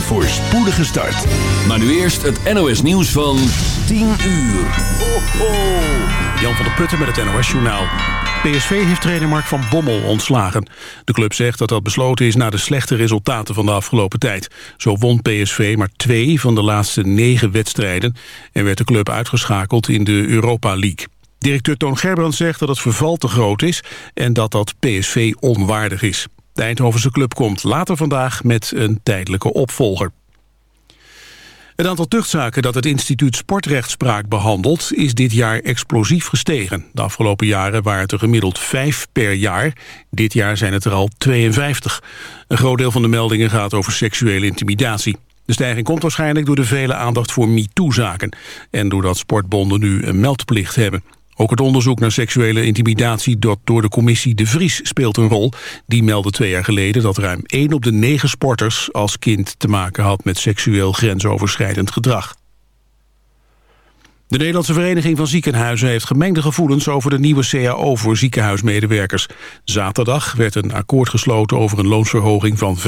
een voorspoedige start. Maar nu eerst het NOS nieuws van 10 uur. Ho, ho. Jan van der Putten met het NOS Journaal. PSV heeft trainer Mark van Bommel ontslagen. De club zegt dat dat besloten is na de slechte resultaten van de afgelopen tijd. Zo won PSV maar twee van de laatste negen wedstrijden... en werd de club uitgeschakeld in de Europa League. Directeur Toon Gerbrands zegt dat het verval te groot is... en dat dat PSV onwaardig is. De Eindhovense club komt later vandaag met een tijdelijke opvolger. Het aantal tuchtzaken dat het instituut Sportrechtspraak behandelt... is dit jaar explosief gestegen. De afgelopen jaren waren het er gemiddeld vijf per jaar. Dit jaar zijn het er al 52. Een groot deel van de meldingen gaat over seksuele intimidatie. De stijging komt waarschijnlijk door de vele aandacht voor MeToo-zaken... en doordat sportbonden nu een meldplicht hebben. Ook het onderzoek naar seksuele intimidatie door de commissie De Vries speelt een rol. Die meldde twee jaar geleden dat ruim 1 op de 9 sporters als kind te maken had met seksueel grensoverschrijdend gedrag. De Nederlandse Vereniging van Ziekenhuizen heeft gemengde gevoelens over de nieuwe CAO voor ziekenhuismedewerkers. Zaterdag werd een akkoord gesloten over een loonsverhoging van 5%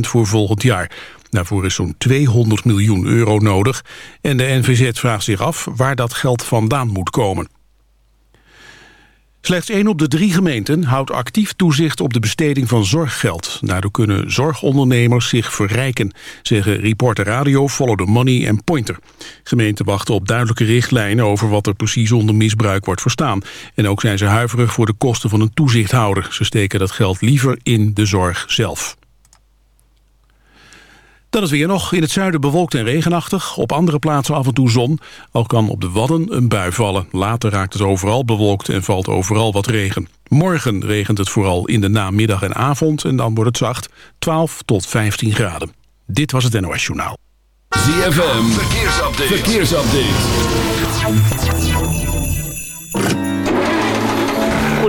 voor volgend jaar. Daarvoor is zo'n 200 miljoen euro nodig en de NVZ vraagt zich af waar dat geld vandaan moet komen. Slechts één op de drie gemeenten houdt actief toezicht op de besteding van zorggeld. Daardoor kunnen zorgondernemers zich verrijken, zeggen Reporter Radio, Follow the Money en Pointer. Gemeenten wachten op duidelijke richtlijnen over wat er precies onder misbruik wordt verstaan. En ook zijn ze huiverig voor de kosten van een toezichthouder. Ze steken dat geld liever in de zorg zelf. Dan is weer nog in het zuiden bewolkt en regenachtig. Op andere plaatsen af en toe zon. Al kan op de Wadden een bui vallen. Later raakt het overal bewolkt en valt overal wat regen. Morgen regent het vooral in de namiddag en avond. En dan wordt het zacht 12 tot 15 graden. Dit was het NOS Journaal. ZFM, verkeersupdate. verkeersupdate.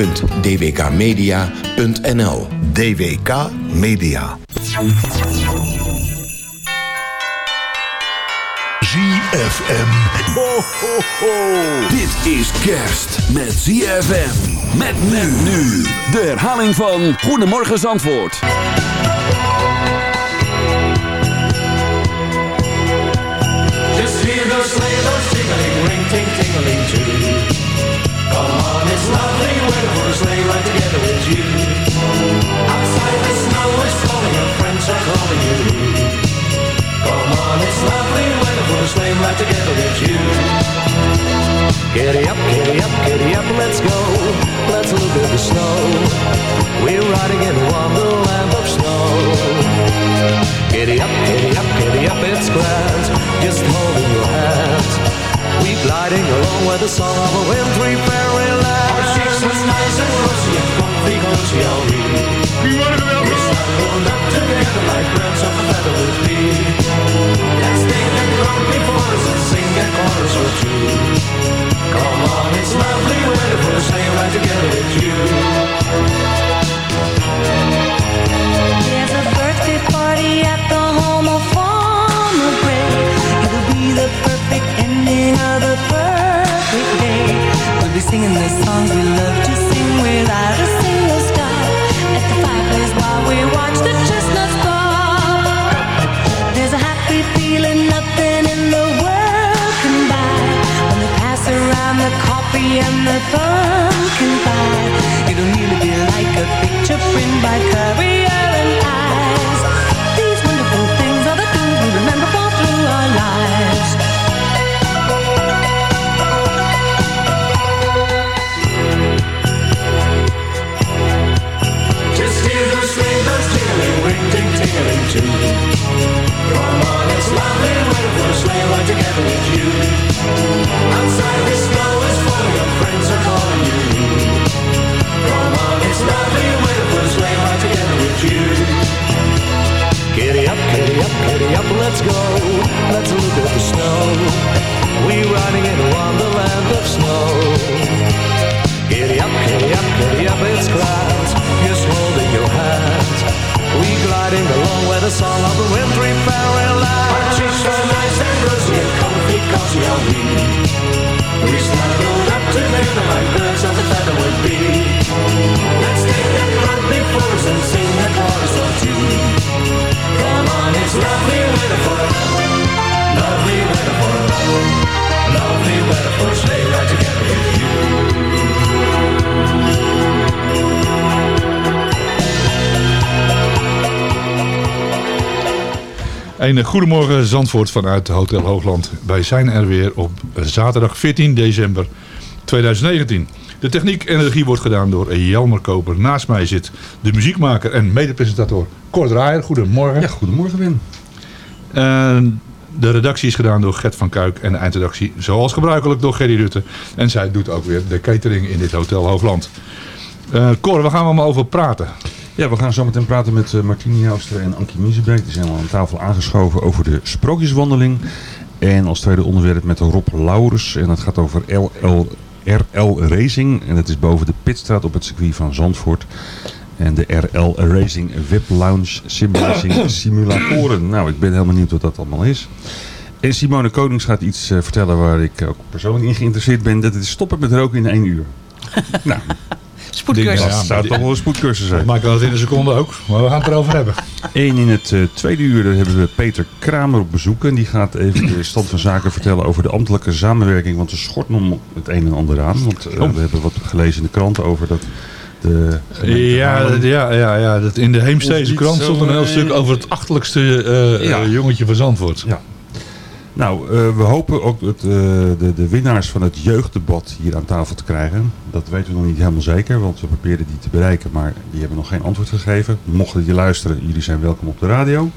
www.dwkmedia.nl DWK Media. ZFM. Ho, ho, ho. Dit is kerst met ZFM. Met men nu. De herhaling van Goedemorgen Zandvoort. Just hear those sleigh bells jingling, ring, ting, tingling too. Come on, it's lovely a sleigh ride together with you. Outside the snow is falling, your friends are calling you. Come on, it's lovely weather for a sleigh ride together with you. Giddy up, giddy up, giddy up, let's go. Let's look at the snow. We're riding in a wonderland of snow. Giddy up, giddy up, giddy up, it's grand. Just holding your hand. We gliding along with the song of a wintry fairyland. Our cheeks were nice and rosy and comfy, comfy are we. We snuggled up together like birds of a feather with bee. Let's take the grumpy forest and sing a chorus or two. Come on, it's lovely weather for a sleigh ride together with you. There's a birthday party at the the perfect ending of the perfect day. We'll be singing the songs we love to sing without a single stop. At the fireplace while we watch the chestnuts pop. There's a happy feeling nothing in the world can buy. When they pass around the coffee and the pumpkin pie. It'll really be like a picture print by Currier tingling too. Come on, it's lovely weather for a sleigh ride together with you. Outside the snow is falling, your friends are calling you. Come on, it's lovely weather for a sleigh ride together with you. Giddy up, giddy up, giddy up, let's go. Let's look at the snow. We're riding in a wonderland of snow. Giddy up, giddy up, giddy up, it's clouds. Hand. We gliding along where the song of the wintry fairyland. Our cheeks are nice and rosy and comfy, cozy are we. We snuggled up together like birds of a feather would be. Let's take that front before us and sing a chorus or two. Come on, it's lovely weather for lovely weather for lovely weather for a sleigh ride together with you. Een eh, goedemorgen Zandvoort vanuit Hotel Hoogland. Wij zijn er weer op zaterdag 14 december 2019. De techniek en regie wordt gedaan door Jelmer Koper. Naast mij zit de muziekmaker en medepresentator Cor Draaier. Goedemorgen. Ja, goedemorgen Wim. En de redactie is gedaan door Gert van Kuik en de eindredactie zoals gebruikelijk door Gerry Rutte. En zij doet ook weer de catering in dit Hotel Hoogland. Eh Cor, waar gaan we allemaal over praten? Ja, we gaan zo meteen praten met uh, Martine Jouster en Ankie Miezenbeek. Die zijn al aan tafel aangeschoven over de sprookjeswandeling. En als tweede onderwerp met Rob Laurens. En dat gaat over LL, RL Racing. En dat is boven de Pitstraat op het circuit van Zandvoort. En de RL Racing Web Lounge Simracing Simulatoren. Nou, ik ben heel benieuwd wat dat allemaal is. En Simone Konings gaat iets eh, vertellen waar ik ook persoonlijk in geïnteresseerd ben. Dat is stoppen met roken in één uur. nou, Spoedcursus. Dat zou toch wel een spoedcursus zijn. Maar kan het in een seconde ook. Maar we gaan het erover hebben. En in het eh, tweede uur hebben we Peter Kramer op bezoek. En die gaat even de stand van zaken vertellen over de ambtelijke samenwerking. Want er schort nog het een en ander aan. Want eh, Oh. we hebben wat gelezen in de krant over dat de... Ja, ja, ja, ja dat in de Heemstede Ons krant stond een heel eh, stuk over het achterlijkste Ja. eh, jongetje van Zandvoort. Ja. Nou, eh, we hopen ook het, eh, de, de winnaars van het jeugddebat hier aan tafel te krijgen. Dat weten we nog niet helemaal zeker, want we probeerden die te bereiken, maar die hebben nog geen antwoord gegeven. Mochten die luisteren, jullie zijn welkom op de radio.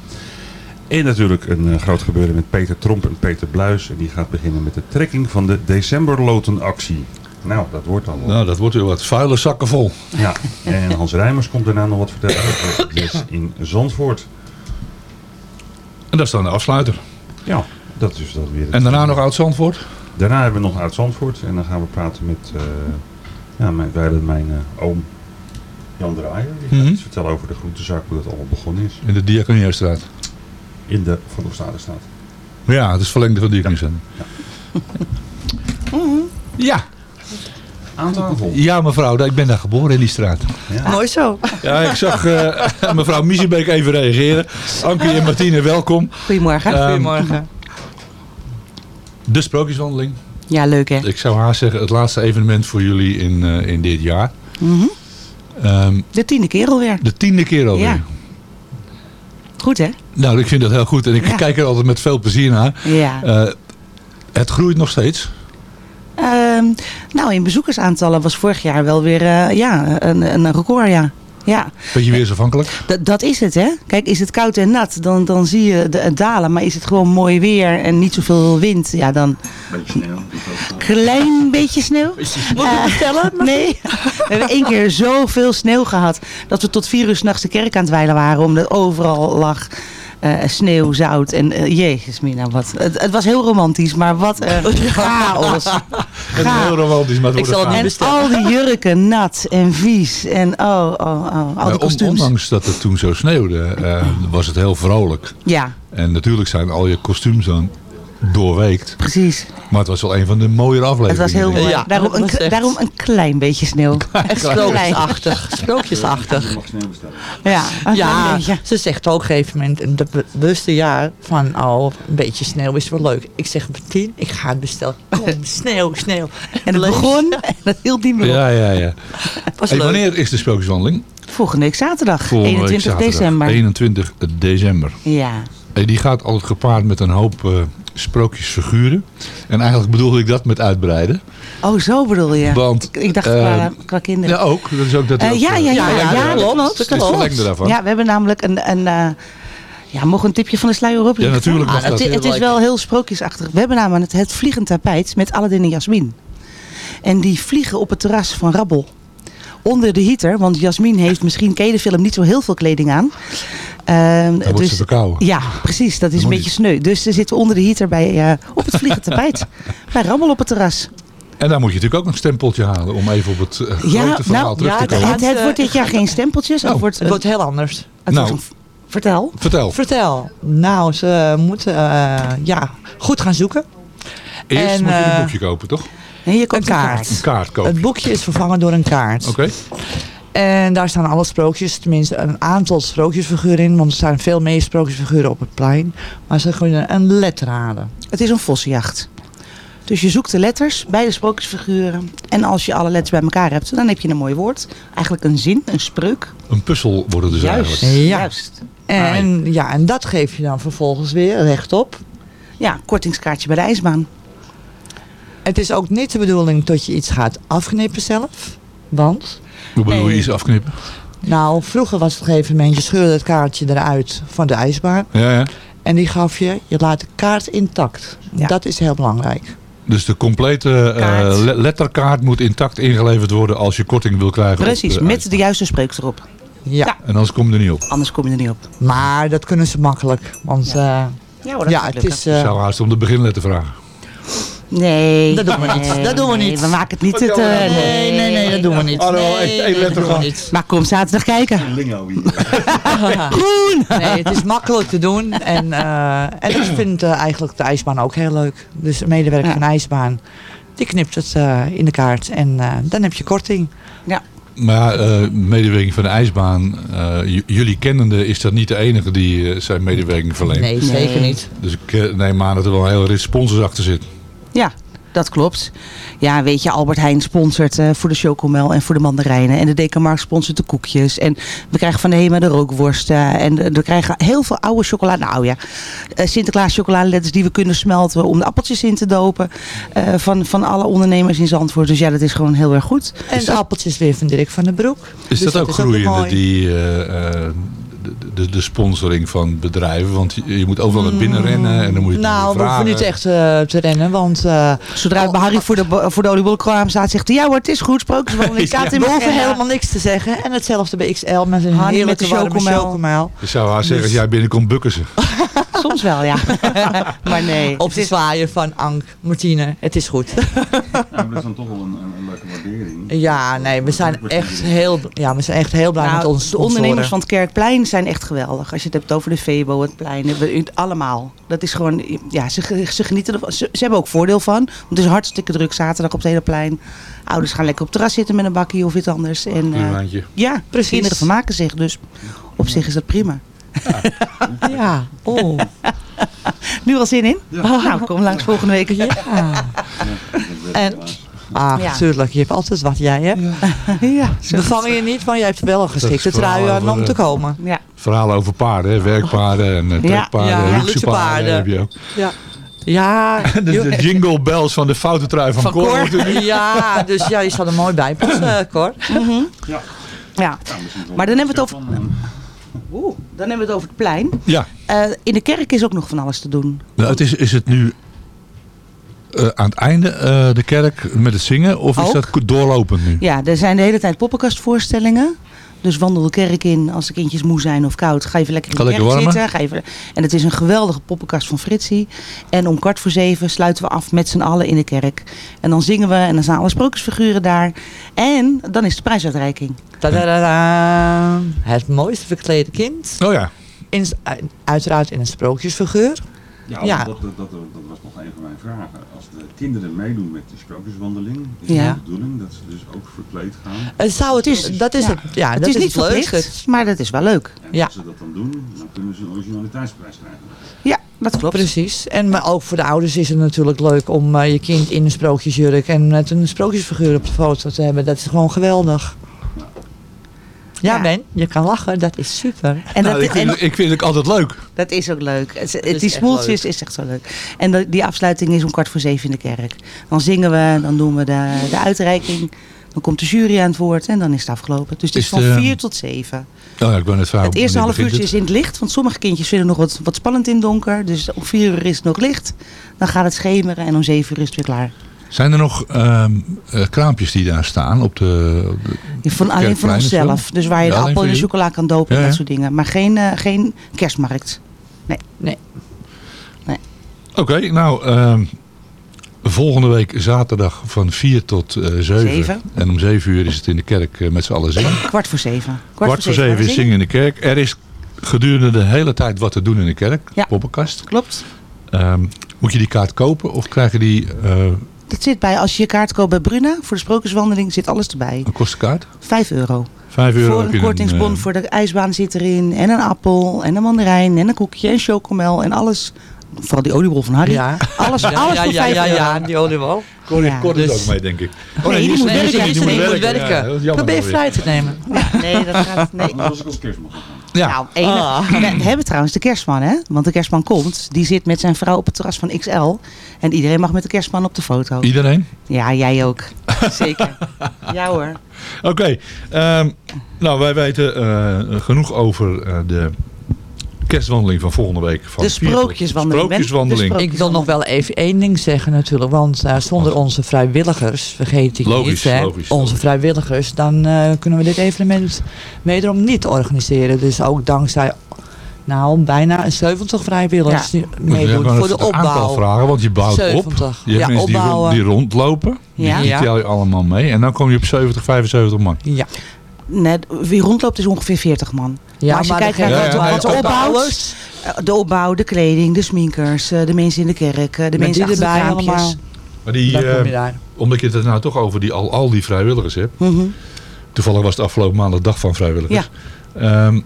En natuurlijk een eh, groot gebeuren met Peter Tromp en Peter Bluis. En die gaat beginnen met de trekking van de decemberlotenactie. Nou, dat wordt dan wel. Nou, dat wordt weer wat vuile zakken vol. Ja, en Hans Rijmers komt daarna nog wat vertellen over Yes in Zandvoort. En dat is dan de afsluiter. Ja, dat is dan weer... En daarna nog oud Zandvoort. Daarna hebben we nog uit Zandvoort en dan gaan we praten met uh, ja, mijn, wij hebben mijn uh, oom Jan Draaier. Die gaat Mhm. iets vertellen over de groentezaak, hoe dat allemaal begonnen is. In de Diakoniestraat. In de Van Oostadestraat. Ja, het is verlengde van Diakoniestraat. Ja. Aan tafel. Ja, mevrouw, ik ben daar geboren in die straat. Ja. Mooi zo. Ja, ik zag eh, mevrouw Miezenbeek even reageren. Ankie en Martine, welkom. Goedemorgen. Ehm, Goedemorgen. De sprookjeswandeling. Ja, leuk hè? Ik zou haast zeggen, het laatste evenement voor jullie in, eh, in dit jaar. Mhm. Ehm, De tiende keer alweer. de tiende keer alweer. Ja. Goed hè? Nou, ik vind dat heel goed. En ik Ja. kijk er altijd met veel plezier naar. Ja. Eh, het groeit nog steeds. Ehm, nou, in bezoekersaantallen was vorig jaar wel weer eh, ja, een, een record, ja. Ja, Beetje weersafhankelijk. dat, dat is het, hè. Kijk, is het koud en nat, dan, dan zie je de, het dalen. Maar is het gewoon mooi weer en niet zoveel wind, ja, dan... Klein beetje sneeuw. Moet ik Eh, vertellen? Nee. We hebben één keer zoveel sneeuw gehad... dat we tot vier uur s'nachts de kerk aan het wijlen waren... omdat overal lag eh, sneeuw, zout en... eh, jezus mina, wat... Het, het was heel romantisch, maar wat een chaos. Heel romantisch, maar het Ik zal het En al die jurken nat en vies. En oh, oh, oh. Al die on- kostuums. ondanks dat het toen zo sneeuwde, eh, was het heel vrolijk. Ja, En natuurlijk zijn al je kostuums dan doorweekt. precies. Maar het was wel een van de mooiere Het afleveringen. was heel mooi. Ja, daarom, een, echt- daarom een klein beetje sneeuw. Echt sprookjesachtig. Sprookjesachtig. Ja, Ja, ze zegt ook op een gegeven moment in het be- bewuste jaar van oh, een beetje sneeuw is wel leuk. Ik zeg Martien, ik ga het bestellen. Kom, sneeuw, sneeuw. En het Lees. begon en dat hield niet meer op. Ja, ja, ja. Was Hey, leuk. wanneer is de sprookjeswandeling? Volgende week zaterdag, Volgende week 21 zaterdag, december. 21 december. Ja. Hey, die gaat altijd gepaard met een hoop eh, sprookjesfiguren. En eigenlijk bedoelde ik dat met uitbreiden. Oh, zo bedoel je. Want, ik, ik dacht eh, qua, qua kinderen. Ja, ook. Dat is ook dat Eh, ook, ja, eh, ja, ja, Ja, ja, klopt. Dat klopt. daarvan. Ja, we hebben namelijk een... een eh, ja, mogen we een tipje van de sluier op? Ja, natuurlijk Ah, het is wel heel sprookjesachtig. We hebben namelijk het, het vliegend tapijt met Aladdin en Jasmin. En die vliegen op het terras van Rabbel. Onder de heater, want Jasmin heeft misschien, ken je de film, niet zo heel veel kleding aan. Ehm, Dan wordt ze verkouden. Ja, precies. Dat is Dat een beetje sneu. Dus ze zitten onder de heater bij, eh, op het vliegend tapijt. bij Rabbel op het terras. En daar moet je natuurlijk ook nog een stempeltje halen om even op het eh, grote verhaal nou, terug ja, te komen. Het, het wordt dit jaar geen stempeltjes. Het Oh. wordt, Het wordt heel anders. het Nou. wordt vertel. Vertel. Vertel. Nou, ze moeten eh, ja, goed gaan zoeken. Eerst En, moet je een boekje kopen, toch? Nee, je koopt Een kaart. Een kaart. Het boekje is vervangen door een kaart. Oké. En daar staan alle sprookjes, tenminste een aantal sprookjesfiguren in. Want er staan veel meer sprookjesfiguren op het plein. Maar ze kunnen een letter raden. Het is een vossenjacht. Dus je zoekt de letters bij de sprookjesfiguren. En als je alle letters bij elkaar hebt, dan heb je een mooi woord. Eigenlijk een zin, een spreuk. Een puzzel wordt het dus Juist. eigenlijk. Ja. Juist. En, ja, en dat geef je dan vervolgens weer rechtop. Ja, kortingskaartje bij de ijsbaan. Het is ook niet de bedoeling dat je iets gaat afknippen zelf. Want, Hoe bedoel je iets afknippen? nou, vroeger was het op een gegeven moment, je scheurde het kaartje eruit van de ijsbaan. Ja, ja. En die gaf je, je laat de kaart intact. Ja. Dat is heel belangrijk. Dus de complete eh, Kaart. le- letterkaart moet intact ingeleverd worden als je korting wil krijgen. Precies, de met de juiste spreuk erop. Ja. Ja. En anders kom je er niet op. Anders kom je er niet op. Maar dat kunnen ze makkelijk. Want ja, Ja, hoor, dat ja gaat het is... Ik eh, zou haast om de beginletter vragen. Nee. Dat doen we niet. nee, Dat doen we nee, niet. We maken het niet... Het, eh, nee, nee, nee, dat doen we niet. Hallo, nee, één- letter. Maar kom zaterdag kijken. Lingo hier. Groen! Nee, het is makkelijk te doen. En, eh, en ik vind eh, eigenlijk de ijsbaan ook heel leuk. Dus een medewerker Ja. van de ijsbaan, die knipt het eh, in de kaart. En eh, dan heb je korting. Maar eh, medewerking van de ijsbaan, eh, j- jullie kennende is dat niet de enige die eh, zijn medewerking verleent. Nee, zeker niet. Dus ik neem aan dat er wel een hele rit sponsors achter zit. Ja, dat klopt. Ja, weet je, Albert Heijn sponsort eh, voor de chocomel en voor de mandarijnen. En de Dekamark sponsort de koekjes. En we krijgen van de HEMA de rookworsten. En eh, we krijgen heel veel oude chocolade. Nou ja, eh, Sinterklaas chocoladeletters die we kunnen smelten om de appeltjes in te dopen. eh, van, van alle ondernemers in Zandvoort. Dus ja, dat is gewoon heel erg goed. En de appeltjes weer van Dirk van den Broek. Is Dus dat ook groeiende, die, eh, eh, de, de, de sponsoring van bedrijven? Want je, je moet overal naar binnen rennen en dan moet je het Nou, we hoeven niet echt eh, te rennen, want... eh, Zodra bij Harry voor de, bo- voor de oliebollenkraam staat, zegt hij... Ja hoor, het is goed, sprookjeswandeling. ik staat in agenda. helemaal niks te zeggen. En hetzelfde bij XL met een heerlijke met de chocomel. zou haar zeggen, Dus- als jij binnenkomt, bukken ze. Soms wel, ja. maar nee. Op de zwaaien van Ank, Martine, het is goed. Ja, maar dat is dan toch wel een, een, een leuke waardering. Ja, nee, we zijn echt heel, ja, we zijn echt heel blij Nou, met onze de ondernemers van het Kerkplein zijn echt geweldig. Als je het hebt over de Febo, het plein, we- u- allemaal. Dat is gewoon, ja, ze, ze genieten ervan. Ze, ze hebben ook voordeel van. Want het is hartstikke druk zaterdag op het hele plein. Ouders gaan lekker op het terras zitten met een bakje of iets anders. En, eh, ja, Precies. kinderen vermaken zich. Dus op zich is dat prima. Ja, oh. Nu al zin in? Nou, kom langs volgende week. Ja. En, ah, Ja. tuurlijk, je hebt altijd wat jij, hè? ja, Ze bevangen je niet, want jij hebt wel een geschikte trui aan om over, te komen. ja. Verhalen over paarden, hè, werkpaarden en Ja. trekpaarden, Ja, luxe paarden. heb je ook. Ja. Ja, De, de jingle bells van de foute trui van, van Cor. Cor. Ja, dus ja, je staat er mooi bij passen, Cor. ja. Maar dan hebben we het over... Oeh, dan hebben we het over het plein. Ja, Eh, in de kerk is ook nog van alles te doen. nou, het is, is het nu eh, aan het einde eh, de kerk met het zingen of is dat doorlopend nu? Ja, er zijn de hele tijd poppenkastvoorstellingen. Dus wandel de kerk in als de kindjes moe zijn of koud. Ga even lekker in de kerk warmen. zitten. Ga even, en het is een geweldige poppenkast van Fritsie. En om kwart voor zeven sluiten we af met z'n allen in de kerk. En dan zingen we en dan staan alle sprookjesfiguren daar. En dan is de prijsuitreiking. Tadadada. Het mooiste verklede kind. Oh ja. In, uiteraard in een sprookjesfiguur. Ja, Ja. Dat, dat, dat, dat was nog een van mijn vragen. Als de kinderen meedoen met de sprookjeswandeling, is Ja. het de bedoeling dat ze dus ook verkleed gaan? Het zou het is, dat is ja. het, ja, het dat is is niet het verplicht, maar dat is wel leuk. En Ja. als ze dat dan doen, dan kunnen ze een originaliteitsprijs krijgen. Ja, dat klopt. Precies. En maar ook voor de ouders is het natuurlijk leuk om eh, je kind in een sprookjesjurk en met een sprookjesfiguur op de foto te hebben. Dat is gewoon geweldig. Ja, Ja. Ben, je kan lachen. Dat is super. En Nou, dat, ik, vind, en- ik vind het altijd leuk. Dat is ook leuk. Het, het- is die smoeltjes is echt zo leuk. En de- die afsluiting is om kwart voor zeven in de kerk. Dan zingen we, dan doen we de, de uitreiking. Dan komt de jury aan het woord en dan is het afgelopen. Dus het is, Is van de- vier tot zeven. Oh ja, ik ben net vrouw. het eerste half uurtje is in het licht. Want sommige kindjes vinden nog wat, wat spannend in het donker. Dus om vier uur is het nog licht. Dan gaat het schemeren en om zeven uur is het weer klaar. Zijn er nog ehm, eh, kraampjes die daar staan op de, op de Van, alleen van onszelf. Dus waar je Ja, de appel en de chocola kan dopen Ja, en dat soort dingen. Maar geen, eh, geen kerstmarkt. Nee. Nee. Oké, nou, ehm, volgende week zaterdag van 4 tot eh 7. Zeven. En om 7 uur is het in de kerk met z'n allen zingen. Kwart voor zeven. Kwart, voor 7 gaan we is zingen in de kerk. Er is gedurende de hele tijd wat te doen in de kerk. Ja. Poppenkast. Klopt. Ehm, moet je die kaart kopen of krijgen die... eh Dat zit bij, als je je kaart koopt bij Bruna, voor de sprookjeswandeling, zit alles erbij. wat kost de kaart? 5 euro. 5 euro voor een kortingsbon eh, voor de ijsbaan zit erin. En een appel, en een mandarijn, en een koekje, en chocomel, en alles. Vooral die oliebol van Harry. Ja. Alles, Ja, alles ja, voor ja, 5 ja, euro. ja, die oliebol. Corrie Ja, Cor doet dus- ook mee, denk ik. Oh, Nee, die is moet er werken, Nee, die die moet werken. Probeer te nemen. Ja, nee, dat gaat... Nee. Dat was ik als kerstman. Ja, Nou, enig. Ah. We hebben trouwens de kerstman, hè? Want de kerstman komt. Die zit met zijn vrouw op het terras van XL. En iedereen mag met de kerstman op de foto. iedereen? Ja, jij ook. Zeker. Ja hoor. Oké, ehm, nou wij weten eh, genoeg over eh, de kerstwandeling van volgende week. Van De 4 tot- sprookjeswandeling, Ik wil nog wel even één ding zeggen natuurlijk. Want eh, zonder onze vrijwilligers, vergeet ik Logisch, niet. Hè, logisch, onze logisch. vrijwilligers, dan eh, kunnen we dit evenement wederom niet organiseren. Dus ook dankzij nou, bijna 70 vrijwilligers die meedoen voor de Een aantal opbouw. vragen, want je bouwt 70. op. Je hebt Ja, mensen die, rond- opbouwen. die rondlopen. Ja. Die tel je allemaal mee. En dan kom je op 70, 75 man. Ja, Net, wie rondloopt is ongeveer 40 man. Ja maar als je kijkt naar Ja, wat, ja, wat ja, de ja. opbouwt, de opbouw, de kleding, de sminkers, eh, de mensen in de kerk, eh, de Met mensen die achter de erbij kraampjes. allemaal. Maar die, Dan kom je eh, daar. omdat je het nou toch over die, al, al die vrijwilligers hebt. Mhm. Toevallig was het afgelopen maand de dag van vrijwilligers. Ehm,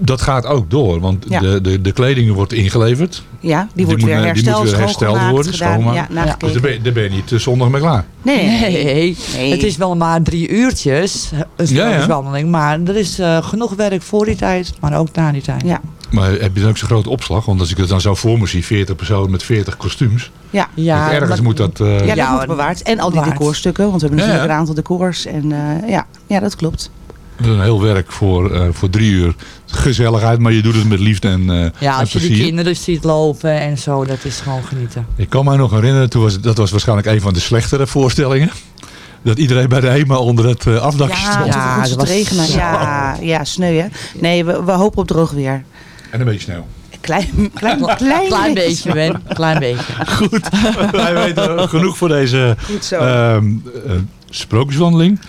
dat gaat ook door. Want Ja. de, de, de kleding wordt ingeleverd. Ja, die wordt moet, weer eh, die hersteld, moet weer hersteld worden. gedaan, ja, dus daar ben, je- daar ben je niet eh, zondag mee klaar. Nee, nee, Nee, Nee. het is wel maar drie uurtjes, een Ja, ja. sprookjeswandeling. Maar er is eh, genoeg werk voor die tijd, maar ook na die tijd. Ja. Maar heb je dan ook zo'n grote opslag? Want als ik het dan zo voor me zie, 40 personen met 40 kostuums. Ja. Ja, ergens maar- moet dat... eh, Ja, dat Ja, moet bewaard. En al die decorstukken, want we hebben natuurlijk ja. een aantal decors. En eh, ja, ja, dat klopt. dat is een heel werk voor, eh, voor drie uur. Gezelligheid, maar je doet het met liefde en, eh Ja, en als je die plezier. kinderen ziet lopen en zo, dat is gewoon genieten. Ik kan mij nog herinneren, toen was, dat was waarschijnlijk een van de slechtere voorstellingen. Dat iedereen bij de HEMA onder het eh, afdakje Ja, stond. ja dat dat was regenen. Ja, ja, sneu hè. Nee, we, we hopen op droog weer. En een beetje sneeuw. Klein, klein, klein, Klein beetje, Ben. Klein beetje. Goed, wij weten genoeg voor deze ehm, eh, sprookjeswandeling.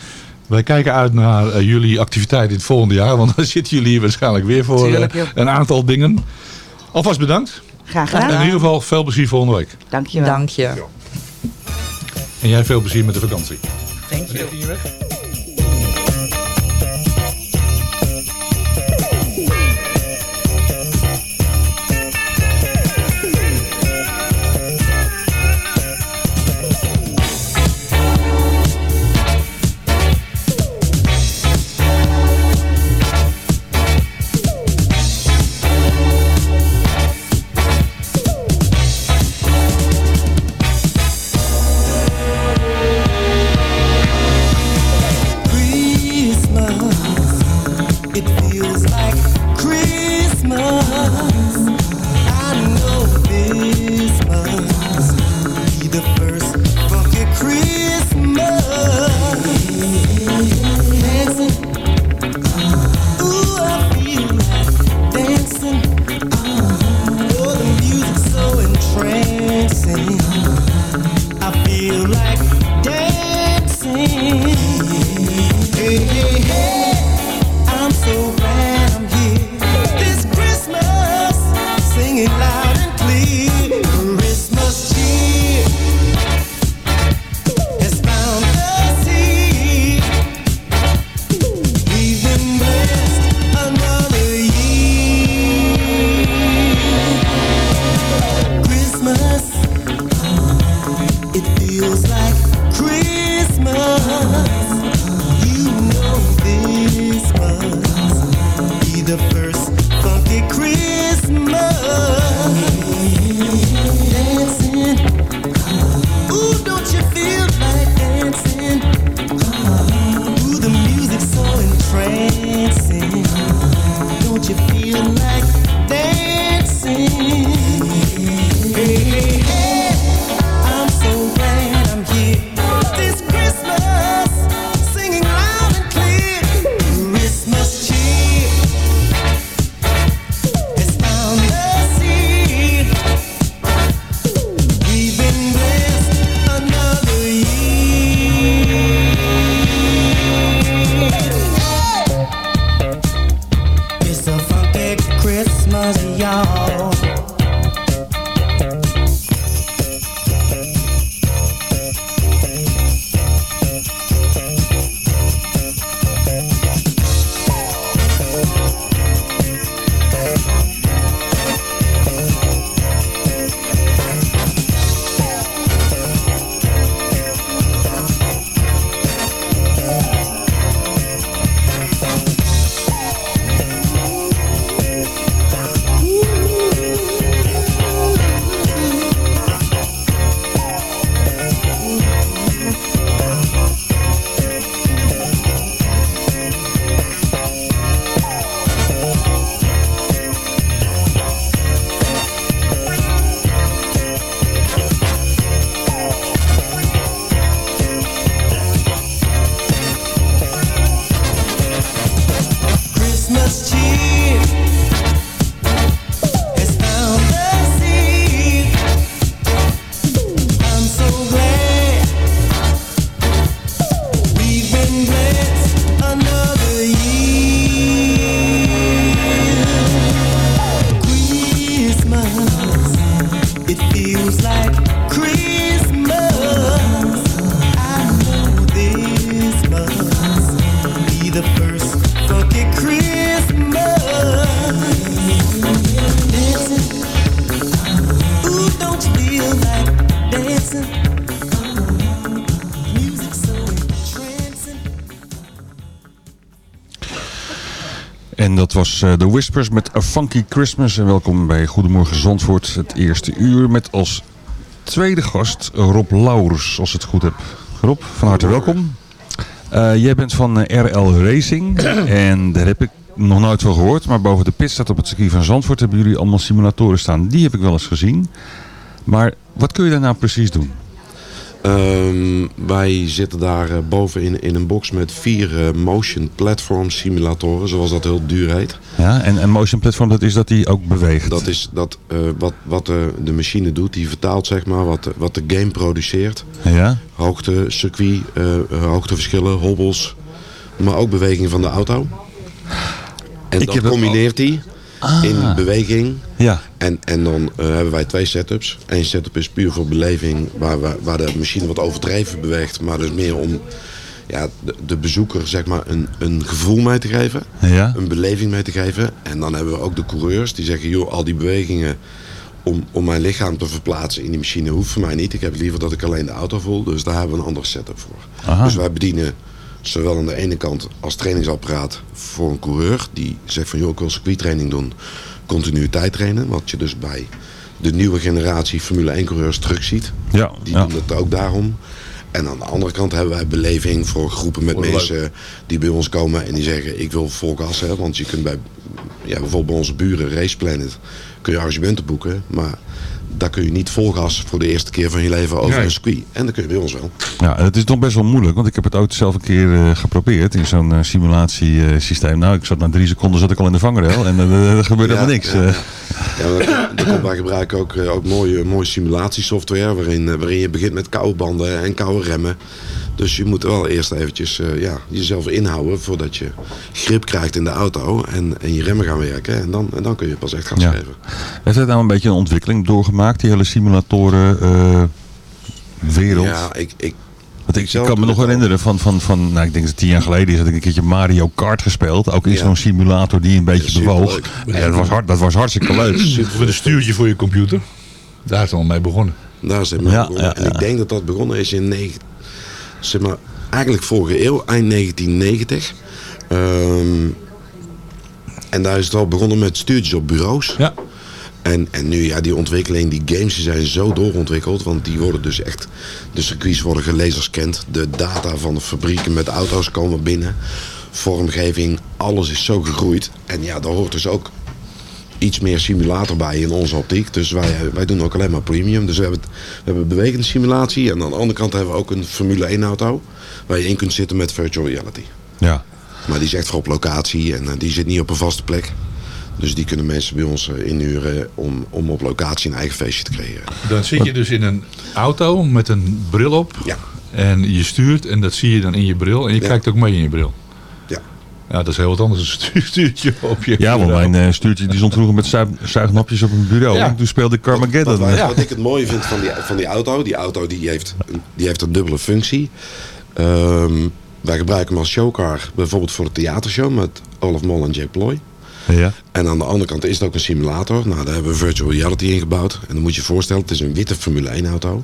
Wij kijken uit naar eh, jullie activiteiten in het volgende jaar. Want dan zitten jullie hier waarschijnlijk weer voor eh, Tuurlijk, een aantal dingen. Alvast bedankt. Graag En in gedaan. ieder geval veel plezier volgende week. Dankjewel. Dank je. En jij veel plezier met de vakantie. Thank you. Was eh, The Whispers met A Funky Christmas. En welkom bij Goedemorgen Zandvoort, het eerste uur. Met als tweede gast Rob Laurus, als ik het goed heb. Rob, van harte welkom. Eh, jij bent van eh, RL Racing. en daar heb ik nog nooit van gehoord. Maar boven de pit staat op het circuit van Zandvoort hebben jullie allemaal simulatoren staan. Die heb ik wel eens gezien. Maar wat kun je daar nou precies doen? Ehm, wij zitten daar eh, boven in, in een box met vier eh, motion platform simulatoren, zoals dat heel duur heet. Ja, en, en motion platform, dat is dat die ook beweegt? Dat is dat, eh, wat, wat de, de machine doet, die vertaalt zeg maar wat, de- wat de game produceert. Ja? Hoogte, circuit, hoogteverschillen, hobbels, maar ook beweging van de auto. En Ik dat combineert hij Ah. in beweging. Ja. En, en dan eh, hebben wij twee setups. Eén setup is puur voor beleving, waar, we, waar de machine wat overdreven beweegt. Maar dus meer om ja, de, de bezoeker zeg maar, een, een gevoel mee te geven. Ja. Een beleving mee te geven. En dan hebben we ook de coureurs die zeggen, joh, al die bewegingen om, om mijn lichaam te verplaatsen in die machine hoeft voor mij niet. Ik heb liever dat ik alleen de auto voel. Dus daar hebben we een ander setup voor. Aha. Dus wij bedienen zowel aan de ene kant als trainingsapparaat voor een coureur. Die zegt van, joh, ik wil circuittraining doen. Continuïteit trainen. Wat je dus bij de nieuwe generatie Formule 1 coureurs terugziet. Ja, Die ja. doen het ook daarom. En aan de andere kant hebben wij beleving voor groepen met mensen die bij ons komen en die zeggen ik wil vol gas. Hè, want je kunt bij, ja, bijvoorbeeld bij onze buren Race Planet kun je arrangementen boeken. Maar daar kun je niet vol gas voor de eerste keer van je leven over Nee. een circuit. En dat kun je bij ons wel. Ja, het is nog best wel moeilijk, want ik heb het ook zelf een keer eh, geprobeerd in zo'n eh, simulatiesysteem. nou, ik zat na drie seconden zat ik al in de vangrail en eh, er gebeurde Ja, helemaal niks. ja, ja. Ja, wij gebruiken ook, ook mooie, mooie simulatiesoftware waarin, waarin je begint met koude banden en koude remmen. Dus je moet wel eerst eventjes eh, ja, jezelf inhouden voordat je grip krijgt in de auto en, en je remmen gaan werken. En dan, en dan kun je pas echt gaan Ja. schrijven. Heeft het nou een beetje een ontwikkeling doorgemaakt, die hele simulatoren eh, wereld? Ja, ik, ik, Want ik, ik kan me nog herinneren van, van, van nou, ik denk dat tien jaar geleden is dat ik een keertje Mario Kart gespeeld. Ook in Ja. zo'n simulator die een beetje bewoog. superleuk. En dat, was hard, dat was hartstikke leuk. Met een stuurtje voor je computer. Daar is het al mee begonnen. Daar is het mee Ja, begonnen. ja, En ja. ik denk dat dat begonnen is in negen, zeg maar, eigenlijk vorige eeuw, eind 1990. Ehm, en daar is het al begonnen met stuurtjes op bureaus. Ja. En, en nu, ja, die ontwikkeling, die games die zijn zo doorontwikkeld. Want die worden dus echt, de circuits worden gelaserscand. De data van de fabrieken met auto's komen binnen. Vormgeving, alles is zo gegroeid. En ja, daar hoort dus ook iets meer simulator bij in onze optiek. Dus wij, wij doen ook alleen maar premium. Dus we hebben, we hebben bewegende simulatie. En aan de andere kant hebben we ook een Formule 1 auto. Waar je in kunt zitten met virtual reality. Ja. Maar die is echt voor op locatie en eh, die zit niet op een vaste plek. Dus die kunnen mensen bij ons eh, inhuren om, om op locatie een eigen feestje te creëren. Dan zit je dus in een auto met een bril op. Ja. En je stuurt en dat zie je dan in je bril. En je Ja. kijkt ook mee in je bril. Ja. Ja, dat is heel wat anders dan een stu- stuurtje op je Ja, want mijn eh, stuurtje die stond vroeger met zuig- zuignapjes op een bureau. Ja. En toen speelde ik Carmageddon. Wat, wij- wat ik het mooie vind van die, van die auto, die auto die heeft, een- die heeft een dubbele functie. Ehm, wij gebruiken hem als showcar, bijvoorbeeld voor de theatershow met Olaf Mol en Jay Ploy. Ja. En aan de andere kant is het ook een simulator. Nou, daar hebben we virtual reality in gebouwd. En dan moet je je voorstellen, het is een witte Formule 1 auto.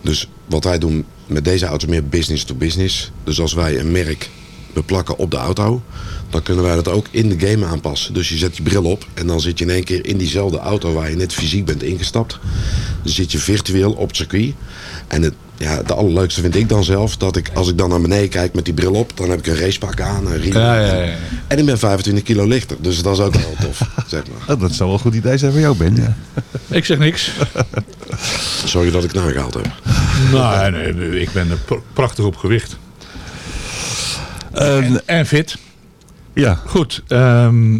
Dus wat wij doen met deze auto meer business to business. Dus als wij een merk beplakken op de auto, dan kunnen wij dat ook in de game aanpassen. Dus je zet je bril op en dan zit je in één keer in diezelfde auto waar je net fysiek bent ingestapt. Dan zit je virtueel op het circuit. En het, ja, het allerleukste vind ik dan zelf dat ik, als ik dan naar beneden kijk met die bril op, dan heb ik een racepak aan, een riem. Ja, ja, ja. En ik ben 25 kilo lichter, dus dat is ook wel tof, zeg maar. Oh, dat zou wel een goed idee zijn voor jou, Ben. Ja. Ik zeg niks. Sorry dat ik nagehaald heb. nee, nee, ik ben er pr- prachtig op gewicht. En, en fit. Ja. Goed. ehm,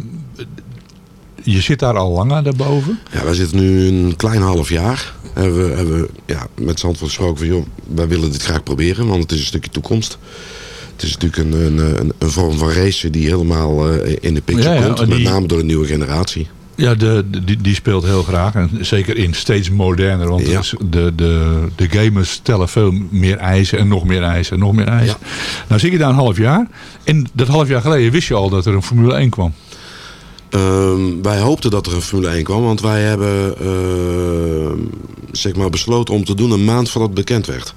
je zit daar al langer daarboven. Ja, wij zitten nu een klein half jaar. Hebben we, hebben we ja, met Zandvoort gesproken van, joh, wij willen dit graag proberen, want het is een stukje toekomst. Het is natuurlijk een, een, een, vorm van race die helemaal eh, in de picture Ja, ja, komt, die- met name door de nieuwe generatie. Ja, de, die, die speelt heel graag. En zeker in steeds moderner. Want Ja. de, de, de gamers stellen veel meer eisen en nog meer eisen en nog meer eisen. Nou zit je daar een half jaar. En dat half jaar geleden wist je al dat er een Formule 1 kwam. Ehm, wij hoopten dat er een Formule 1 kwam, want wij hebben ehm, zeg maar besloten om te doen een maand voordat het bekend werd.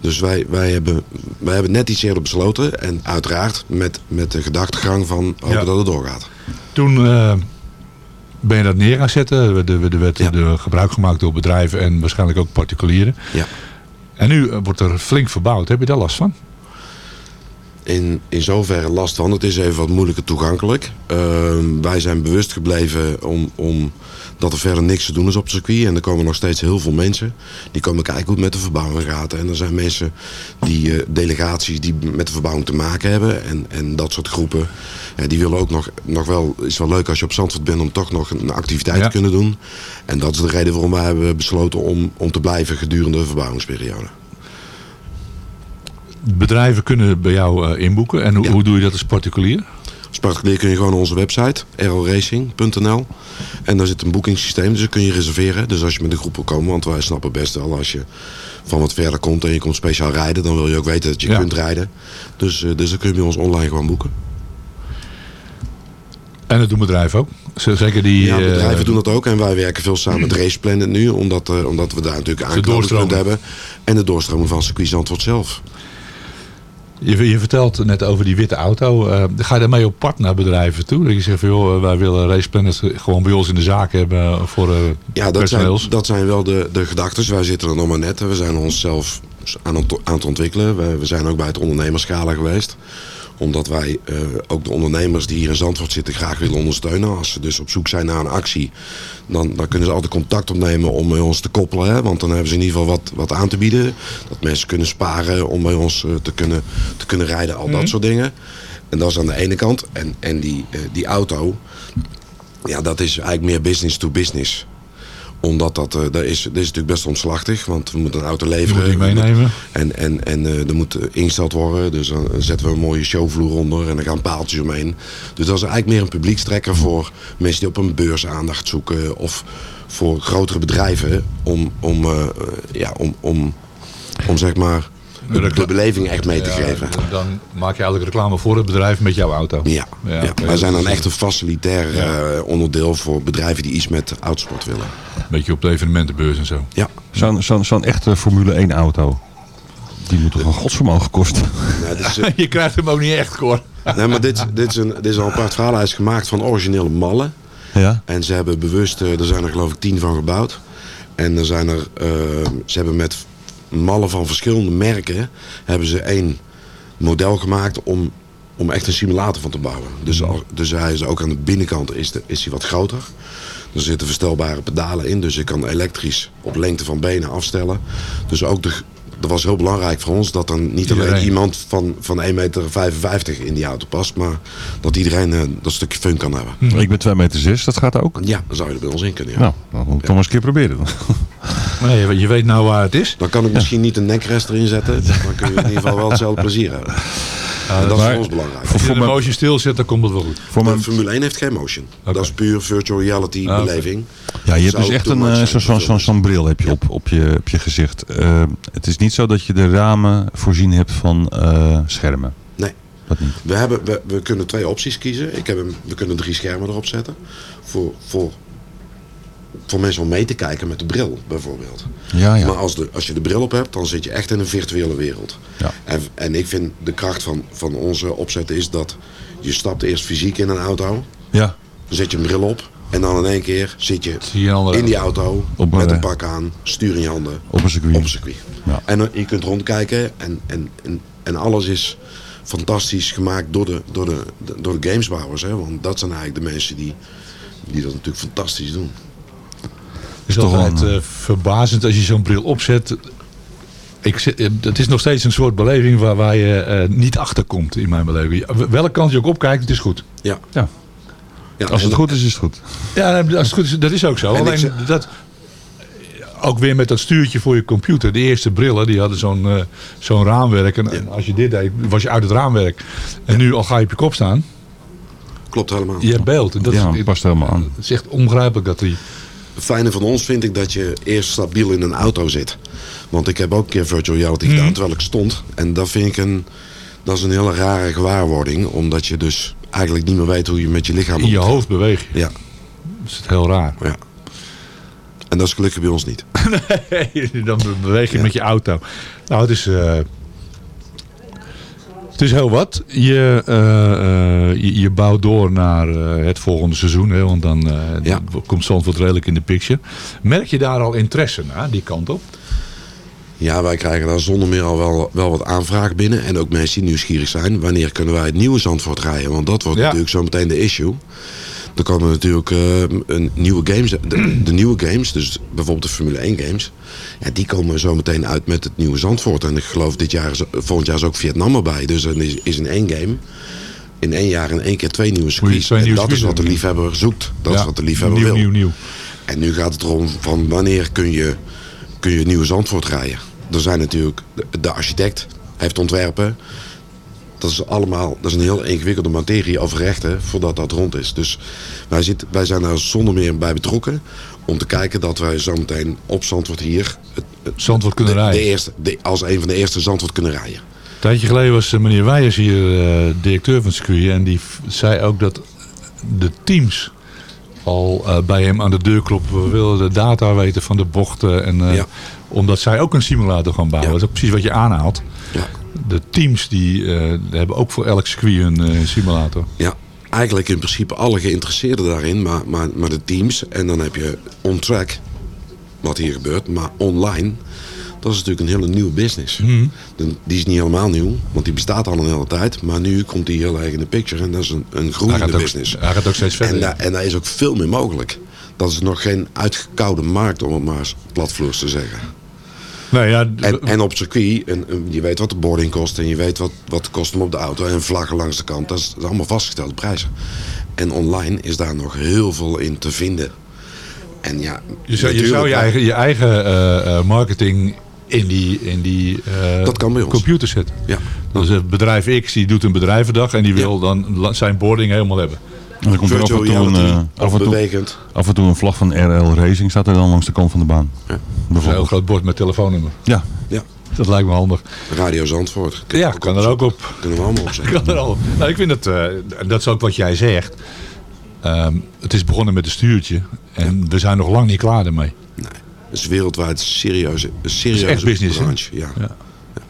Dus wij, wij, hebben, wij hebben net iets eerder besloten en uiteraard met, met de gedachtegang van hopen Ja. dat het doorgaat. Toen eh, ben je dat neer gaan zetten. Er werd, er werd er gebruik gemaakt door bedrijven en waarschijnlijk ook particulieren. Ja. En nu eh, wordt er flink verbouwd. Heb je daar last van? In, in zoverre last van. Het is even wat moeilijker toegankelijk. Ehm, wij zijn bewust gebleven om, om dat er verder niks te doen is op het circuit. En er komen nog steeds heel veel mensen. Die komen kijken hoe het met de verbouwing gaat. En er zijn mensen, die eh, delegaties die met de verbouwing te maken hebben. En, en dat soort groepen. die willen ook nog, nog wel, is wel leuk als je op Zandvoort bent om toch nog een activiteit te kunnen doen. En dat is de reden waarom wij hebben besloten om, om te blijven gedurende de verbouwingsperiode. Bedrijven kunnen bij jou eh, inboeken. En hoe, hoe doe je dat als particulier? Als particulier kun je gewoon onze website, rlracing.nl. En daar zit een boekingssysteem, dus dan kun je reserveren. Dus als je met een groep wil komen, want wij snappen best wel als je van wat verder komt en je komt speciaal rijden, dan wil je ook weten dat je kunt rijden. Dus, eh, dus dan kun je bij ons online gewoon boeken. En dat doen bedrijven ook. Zeker die... Ja, bedrijven eh, doen dat ook. En wij werken veel samen met Raceplanet nu, omdat, omdat we daar natuurlijk aanknopingspunten hebben. En de doorstroming van circuit Zandvoort zelf. Je, je vertelt net over die witte auto. Eh, ga je daarmee op pad naar bedrijven toe? Dat je zegt van joh, wij willen raceplanners gewoon bij ons in de zaak hebben voor eh Ja, dat zijn, dat zijn wel de, de gedachten. Wij zitten er nog maar net. We zijn onszelf aan, het- aan het ontwikkelen. We, we zijn ook bij het ondernemerschala geweest omdat wij eh, ook de ondernemers die hier in Zandvoort zitten graag willen ondersteunen. Als ze dus op zoek zijn naar een actie, dan, dan kunnen ze altijd contact opnemen om bij ons te koppelen. Hè? Want dan hebben ze in ieder geval wat, wat aan te bieden. Dat mensen kunnen sparen om bij ons eh, te, kunnen, te kunnen rijden, al Mhm. dat soort dingen. En dat is aan de ene kant. En, en die, eh, die auto, ja, dat is eigenlijk meer business to business omdat dat, eh, dat, is, dat is natuurlijk best omslachtig. Want we moeten een auto leveren. Die meenemen. En, en, en eh, er moet eh, ingesteld worden. Dus dan zetten we een mooie showvloer onder. En dan gaan paaltjes omheen. Dus dat is eigenlijk meer een publiekstrekker voor mensen die op een beurs aandacht zoeken. Of voor grotere bedrijven. Om, om, ja, om, om, om zeg maar de, de beleving echt mee te Ja, geven. Dan maak je eigenlijk reclame voor het bedrijf met jouw auto. Ja, ja, wij zijn dan echt een facilitair onderdeel voor bedrijven die iets met autosport willen. Beetje op de evenementenbeurs en zo. Ja. Zo'n zo'n zo'n echte Formule 1 auto. Die moet toch een godsvermogen kosten? Nee, dit is, eh, je krijgt hem ook niet echt, Cor. Nee, maar dit, dit, is een, dit is een apart verhaal. Hij is gemaakt van originele mallen. Ja. En ze hebben bewust, eh, er zijn er geloof ik tien van gebouwd. En er zijn er, eh, ze hebben met mallen van verschillende merken, hebben ze één model gemaakt om, om echt een simulator van te bouwen. Dus, al- dus hij is ook aan de binnenkant is, de, is hij wat groter. Er zitten verstelbare pedalen in, dus je kan elektrisch op lengte van benen afstellen. Dus ook de, dat was heel belangrijk voor ons dat er niet alleen Iedereen. iemand van, van 1,55 meter in die auto past, maar dat iedereen eh, dat stukje fun kan hebben. Ik ben 2 meter 6, dat gaat ook? Ja, dan zou je er bij ons in kunnen. Ja. Nou, dan moet ik toch maar eens een keer proberen. Nee, je- je weet nou waar het is. Dan kan ik misschien niet een nekrest erin zetten. Dan kun je in ieder geval wel hetzelfde plezier hebben. Dat is voor ons belangrijk. Als je de motion stilzet, dan komt het wel goed. Voor mijn- Formule 1 heeft geen motion. Dat is puur virtual reality Ah, beleving. Ja, je hebt dus echt een, eh, zo'n voor zo, zo, zo'n bril heb je op, op, je, op je gezicht. Eh, het is niet zo dat je de ramen voorzien hebt van eh, schermen. Nee. Dat niet. We, hebben, we, we kunnen twee opties kiezen. Ik heb hem, we kunnen drie schermen erop zetten. Voor, voor, voor mensen om mee te kijken met de bril, bijvoorbeeld. Ja, ja. Maar als, de, als je de bril op hebt, dan zit je echt in een virtuele wereld. Ja. En, en ik vind de kracht van, van onze opzet is dat je stapt eerst fysiek in een auto. Ja. Dan zet je een bril op. En dan in één keer zit je, in die auto Op, met eh, een pak aan, stuur in je handen. Op een circuit. Op een circuit. Ja. En dan- je kunt rondkijken en, en, en, en alles is fantastisch gemaakt door de, door de, door de gamesbouwers. Hè? Want dat zijn eigenlijk de mensen die, die dat natuurlijk fantastisch doen. Het is toch wel altijd een- eh, verbazend als je zo'n bril opzet. Ik zit, eh, het is nog steeds een soort beleving waar, waar je eh, niet achter komt in mijn beleving. Welke kant je ook opkijkt, het is goed. Ja. Ja. Ja, Als het goed is, is het goed. Ja, als het goed is, dat is ook zo. En Alleen dat, ook weer met dat stuurtje voor je computer. De eerste brillen, die hadden zo'n eh, zo'n raamwerk. En, en als je dit deed, was je uit het raamwerk. En nu al ga je op je kop staan. klopt helemaal. Je hebt beeld. En dat Ja, is, past helemaal aan. Het is echt onbegrijpelijk dat die... Het fijne van ons vind ik dat je eerst stabiel in een auto zit. Want ik heb ook een keer virtual reality Mhm. gedaan terwijl ik stond. En dat vind ik een, dat is een hele rare gewaarwording. Omdat je dus eigenlijk niet meer weet hoe je met je lichaam In je hoofd beweeg je. Ja. Dat is heel raar. Ja. En dat is gelukkig bij ons niet. Nee, dan beweeg je met je auto. Nou, het is... eh, het is heel wat. Je, eh, eh, je, je bouwt door naar eh, het volgende seizoen. Hè, want dan, dan komt Zandvoort redelijk in de picture. Merk je daar al interesse naar, die kant op? Ja, wij krijgen daar zonder meer al wel, wel wat aanvraag binnen. En ook mensen die nieuwsgierig zijn. Wanneer kunnen wij het nieuwe Zandvoort rijden? Want dat wordt Ja. natuurlijk zo meteen de issue. Er komen natuurlijk eh, een nieuwe games. De, de nieuwe games, dus bijvoorbeeld de Formule 1 games. Ja, die komen zo meteen uit met het nieuwe Zandvoort. En ik geloof dit jaar, is- volgend jaar is ook Vietnam erbij. Dus dan is, is in één game... In één jaar in één keer twee nieuwe circuits. twee en dat is wat de liefhebber zoekt. Dat Ja, is wat de liefhebber nieuw, wil. nieuw, nieuw. En nu gaat het erom van wanneer kun je, kun je nieuwe Zandvoort rijden. Er zijn natuurlijk, de, de architect heeft ontwerpen. Dat is allemaal, dat is een heel ingewikkelde materie over rechten voordat dat rond is. Dus wij, zitten, wij zijn daar zonder meer bij betrokken. Om te kijken dat wij zometeen op Zandvoort hier... Het, het- Zandvoort kunnen de, rijden. De eerste, de, als een van de eerste Zandvoort kunnen rijden. Een tijdje geleden was eh, meneer Wijers hier eh, directeur van circuit. En die zei ook dat de teams al eh, bij hem aan de deur kloppen. We willen de data weten van de bochten. En, eh, Omdat zij ook een simulator gaan bouwen. Dat is ook precies wat je aanhaalt. De teams die eh, hebben ook voor elk circuit een eh, simulator. Ja, eigenlijk in principe alle geïnteresseerden daarin, maar, maar, maar de teams. En dan heb je on-track, wat hier gebeurt, maar online. Dat is natuurlijk een hele nieuwe business. Mhm. Die is niet helemaal nieuw, want die bestaat al een hele tijd. Maar nu komt die heel erg in de picture en dat is een, een groeiende ook- business. hij gaat ook steeds verder. En, daar, en daar is ook veel meer mogelijk. Dat is nog geen uitgekoude markt, om het maar platvloers te zeggen. Nee, ja, En, en op circuit, en, je weet wat de boarding kost en je weet wat, wat kost om op de auto en vlaggen langs de kant. Dat is, dat is allemaal vastgestelde prijzen. En online is daar nog heel veel in te vinden. En ja, Je zou je, zou je eigen, je eigen eh, eh, marketing in die, in die eh, Dat kan bij ons. computer zetten. Ja. Dus het bedrijf X die doet een bedrijvendag en die wil dan zijn boarding helemaal hebben. En dan komt er af en toe een, eh, af, en toe, bewegend. af en toe een vlag van RL Racing staat er dan langs de kant van de baan. Ja. Een heel groot bord met telefoonnummer. Ja. Ja. Dat lijkt me handig. Radio Zandvoort. Ja, kan er ook op. Kunnen we allemaal op zeggen. Kan er al. Nou, ik vind dat, eh, en dat is ook wat jij zegt. Ehm, het is begonnen met een stuurtje. En we zijn nog lang niet klaar ermee. Het is wereldwijd serieuze, een serieuze echt business, branche. Ja. Ja. Ja.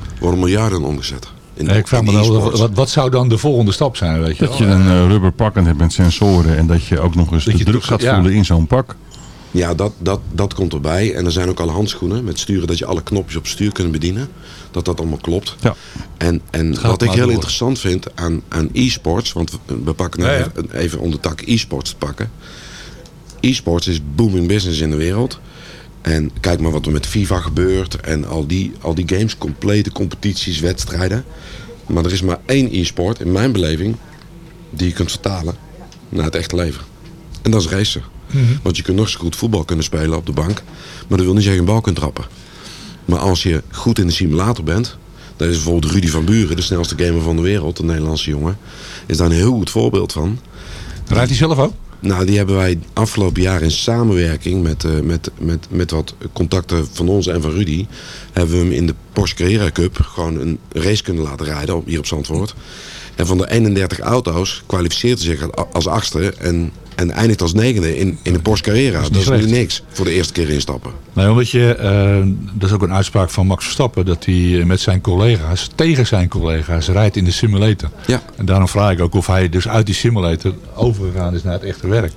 Er worden miljarden omgezet. In, ik vraag me e-sports. wat, wat zou dan de volgende stap zijn? Weet je Dat je een eh, rubber pak aan hebt met sensoren en dat je ook nog eens Dat de je druk gaat ja. voelen in zo'n pak. Ja, dat, dat, dat komt erbij. En er zijn ook al handschoenen met sturen dat je alle knopjes op stuur kunt bedienen. Dat dat allemaal klopt. Ja. En, en wat ik heel door. interessant vind aan, aan e-sports, want we, pakken nou Ja, ja. Even, even om de tak e-sports te pakken. E-sports is booming business in de wereld. En kijk maar wat er met FIFA gebeurt en al die, al die games, complete competities, wedstrijden. Maar er is maar één e-sport, in mijn beleving, die je kunt vertalen naar het echte leven. En dat is racen. Mhm. Want je kunt nog zo goed voetbal kunnen spelen op de bank. Maar dat wil niet zeggen een bal kunt trappen. Maar als je goed in de simulator bent. Daar is bijvoorbeeld Rudy van Buren, de snelste gamer van de wereld, een Nederlandse jongen. Is daar een heel goed voorbeeld van. Rijdt hij zelf ook? Nou, die hebben wij afgelopen jaar in samenwerking met, eh, met, met, met wat contacten van ons en van Rudy. Hebben we hem in de Porsche Carrera Cup gewoon een race kunnen laten rijden op, hier op Zandvoort. En van de 31 auto's kwalificeert hij zich als achtste en, en eindigt als negende in, in de Porsche Carrera. Dat is, slecht. niet niks voor de eerste keer instappen. Nee, omdat je, eh, dat is ook een uitspraak van Max Verstappen, dat hij met zijn collega's, tegen zijn collega's, rijdt in de simulator. Ja. En daarom vraag ik ook of hij dus uit die simulator overgegaan is naar het echte werk.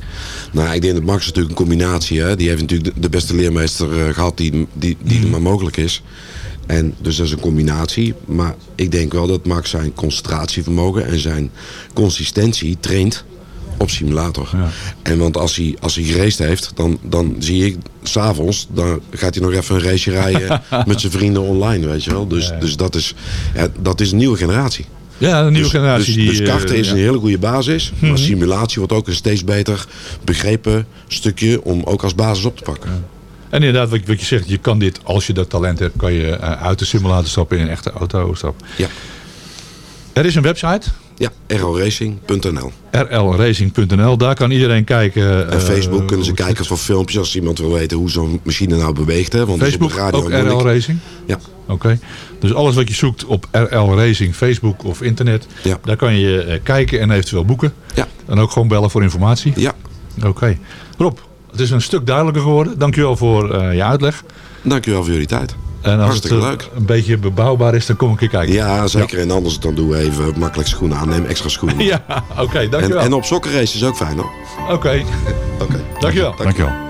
Nou, ik denk dat Max is natuurlijk een combinatie. Hè? Die heeft natuurlijk de, beste leermeester eh, gehad die, die, die er maar mogelijk is. En dus dat is een combinatie. Maar ik denk wel dat Max zijn concentratievermogen en zijn consistentie traint op simulator. En want als hij, als hij geraced heeft, dan, dan zie ik s'avonds, dan gaat hij nog even een race rijden met zijn vrienden online, weet je wel. Dus, dus dat, is, ja, dat is een nieuwe generatie. Ja, een nieuwe Dus- generatie Dus, die... dus karten eh, is ja. een hele goede basis. Mhm. Maar simulatie wordt ook een steeds beter begrepen stukje om ook als basis op te pakken. En inderdaad, wat, wat je zegt, je kan dit, als je dat talent hebt, kan je eh, uit de simulator stappen in een echte auto stappen. Ja. Er is een website, Ja, rlracing.nl. rlracing.nl, daar kan iedereen kijken. En eh, Facebook kunnen ze kijken voor filmpjes als iemand wil weten hoe zo'n machine nou beweegt. Hè? Want dat is op Facebook, de radio ook. RL Racing? Ja. Oké. Dus alles wat je zoekt op RL Racing, Facebook of internet, daar kan je eh, kijken en eventueel boeken. Ja. En ook gewoon bellen voor informatie. Ja. Oké. Rob, het is een stuk duidelijker geworden. Dankjewel voor eh, je uitleg. Dankjewel voor jullie tijd. En als Hartstikke het eh, leuk. een beetje bebouwbaar is, dan kom ik een keer kijken. Ja, zeker. En anders dan doe even makkelijk schoenen aan. Neem extra schoenen. Ja, oké, en, dankjewel. en op sokkenrace is ook fijn hoor. Oké. Oké. Dankjewel. Dankjewel. Better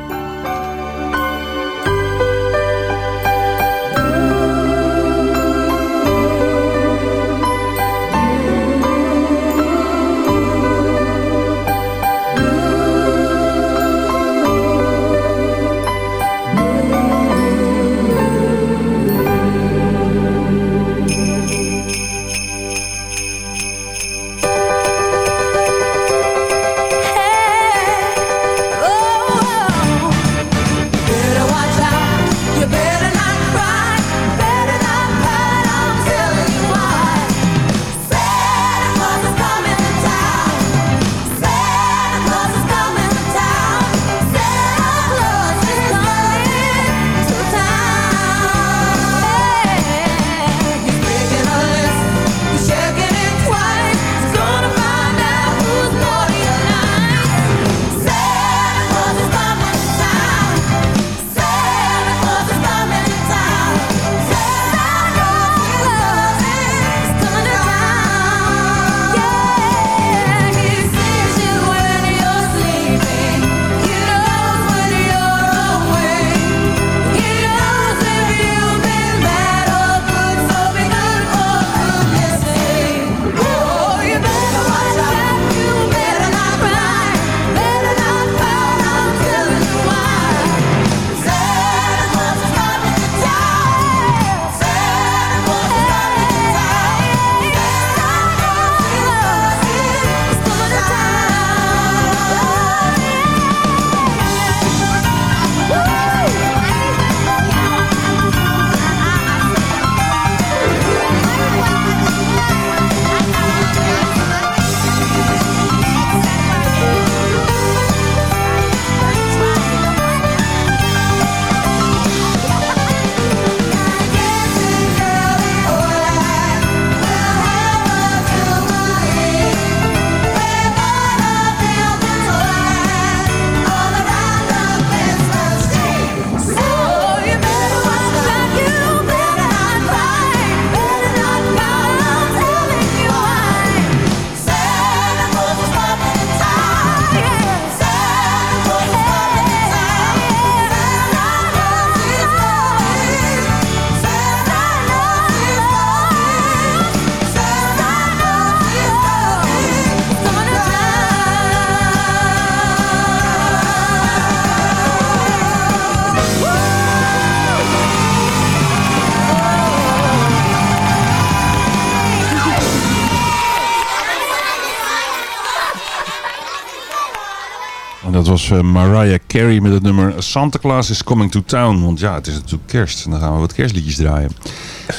En dat was eh, Mariah Carey met het nummer Santa Claus is Coming to Town. Want ja, het is natuurlijk kerst. En dan gaan we wat kerstliedjes draaien.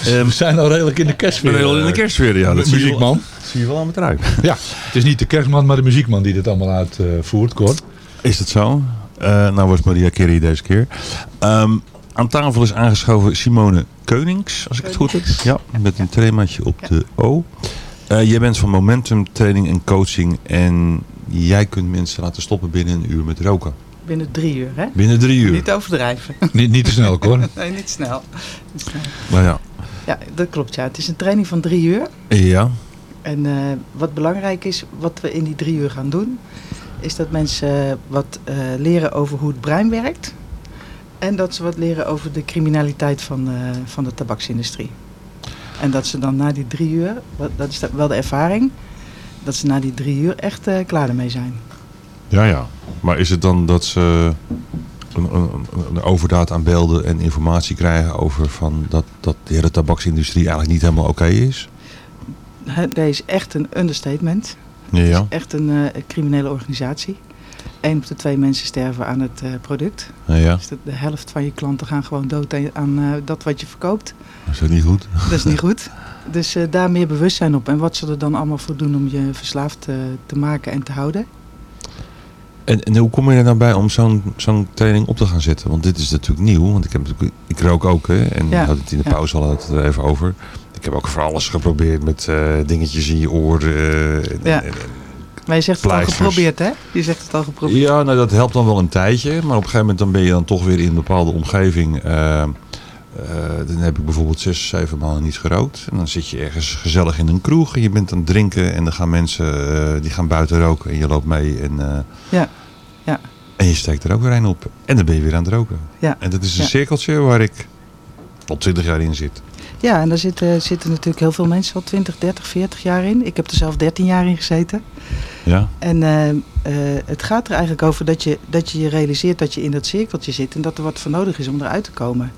We zijn al redelijk in de kerstsfeer. We zijn al in de kerstsfeer, ja. De Dat zie je wel- muziekman. dat zie je wel aan het ruiken. Ja, het is niet de kerstman, maar de muziekman die dit allemaal uitvoert, Cor. Is dat zo? Eh, nou was Maria Carey deze keer. Ehm, aan tafel is aangeschoven Simone Keunings, als ik het goed heb. Ja, met een tremaatje op de O. Eh, jij bent van Momentum Training en Coaching. En jij kunt mensen laten stoppen binnen een uur met roken. Binnen drie uur, hè? Binnen drie uur. Niet overdrijven. Niet, niet te snel, Cor. nee, niet snel. Niet snel. Nou ja. Ja, dat klopt, ja. Het is een training van drie uur. Ja. En eh, wat belangrijk is, wat we in die drie uur gaan doen, is dat mensen eh, wat eh, leren over hoe het brein werkt. En dat ze wat leren over de criminaliteit van, eh, van de tabaksindustrie. En dat ze dan na die drie uur, wat- dat is wel de ervaring, dat ze na die drie uur echt eh, klaar ermee zijn. Ja, ja. Maar is het dan dat ze een, een, een overdaad aan beelden en informatie krijgen over van dat, dat de hele tabaksindustrie eigenlijk niet helemaal oké is? Deze is echt een understatement. Ja, Het is echt een eh, criminele organisatie. Één op de twee mensen sterven aan het eh, product. Ja, ja. Dus de, de helft van je klanten gaan gewoon dood aan, eh, dat wat je verkoopt. Is dat niet goed? Dat is niet goed. Dus eh, daar meer bewustzijn op. En wat ze er dan allemaal voor doen om je verslaafd te maken en te houden. En, en hoe kom je er nou bij om zo'n zo'n training op te gaan zetten? Want dit is natuurlijk nieuw. Want ik, heb, natuurlijk- ik rook ook, hè. En Ja, we hadden het in de ja. pauze al het even over. Ik heb ook voor alles geprobeerd met dingetjes in je oren. eh, en- Ja. en- Maar je zegt het al geprobeerd, hè? Je zegt het al geprobeerd. Ja, nou dat helpt dan wel een tijdje. Maar op een gegeven moment dan ben je dan toch weer in een bepaalde omgeving. eh, eh, dan heb ik bijvoorbeeld zes, zeven maanden niet gerookt. En dan zit je ergens gezellig in een kroeg. En je bent aan het drinken. En dan gaan mensen eh, die gaan buiten roken. En je loopt mee. En, Ja, ja. en je steekt er ook weer een op. En dan ben je weer aan het roken. Ja. En dat is een Ja. cirkeltje waar ik al twintig jaar in zit. Ja, en daar zitten, zitten natuurlijk heel veel mensen al 20, 30, 40 jaar in. Ik heb er zelf 13 jaar in gezeten. Ja. En eh, eh, het gaat er eigenlijk over dat je, dat je je realiseert dat je in dat cirkeltje zit en dat er wat voor nodig is om eruit te komen.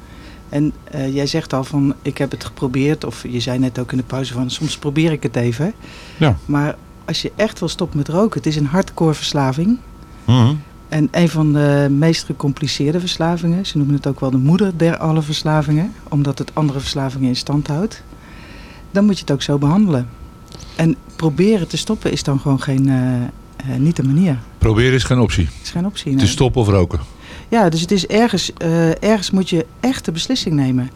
En eh, jij zegt al van ik heb het geprobeerd, of je zei net ook in de pauze van soms probeer ik het even. Ja. Maar als je echt wil stoppen met roken, het is een hardcore verslaving. Mhm. En een van de meest gecompliceerde verslavingen, ze noemen het ook wel de moeder der alle verslavingen, omdat het andere verslavingen in stand houdt. Dan moet je het ook zo behandelen. En proberen te stoppen is dan gewoon geen, eh, eh, niet de manier. Proberen is geen optie. is geen optie. Te stoppen of roken. Ja, dus het is ergens, eh, ergens moet je echt de beslissing nemen.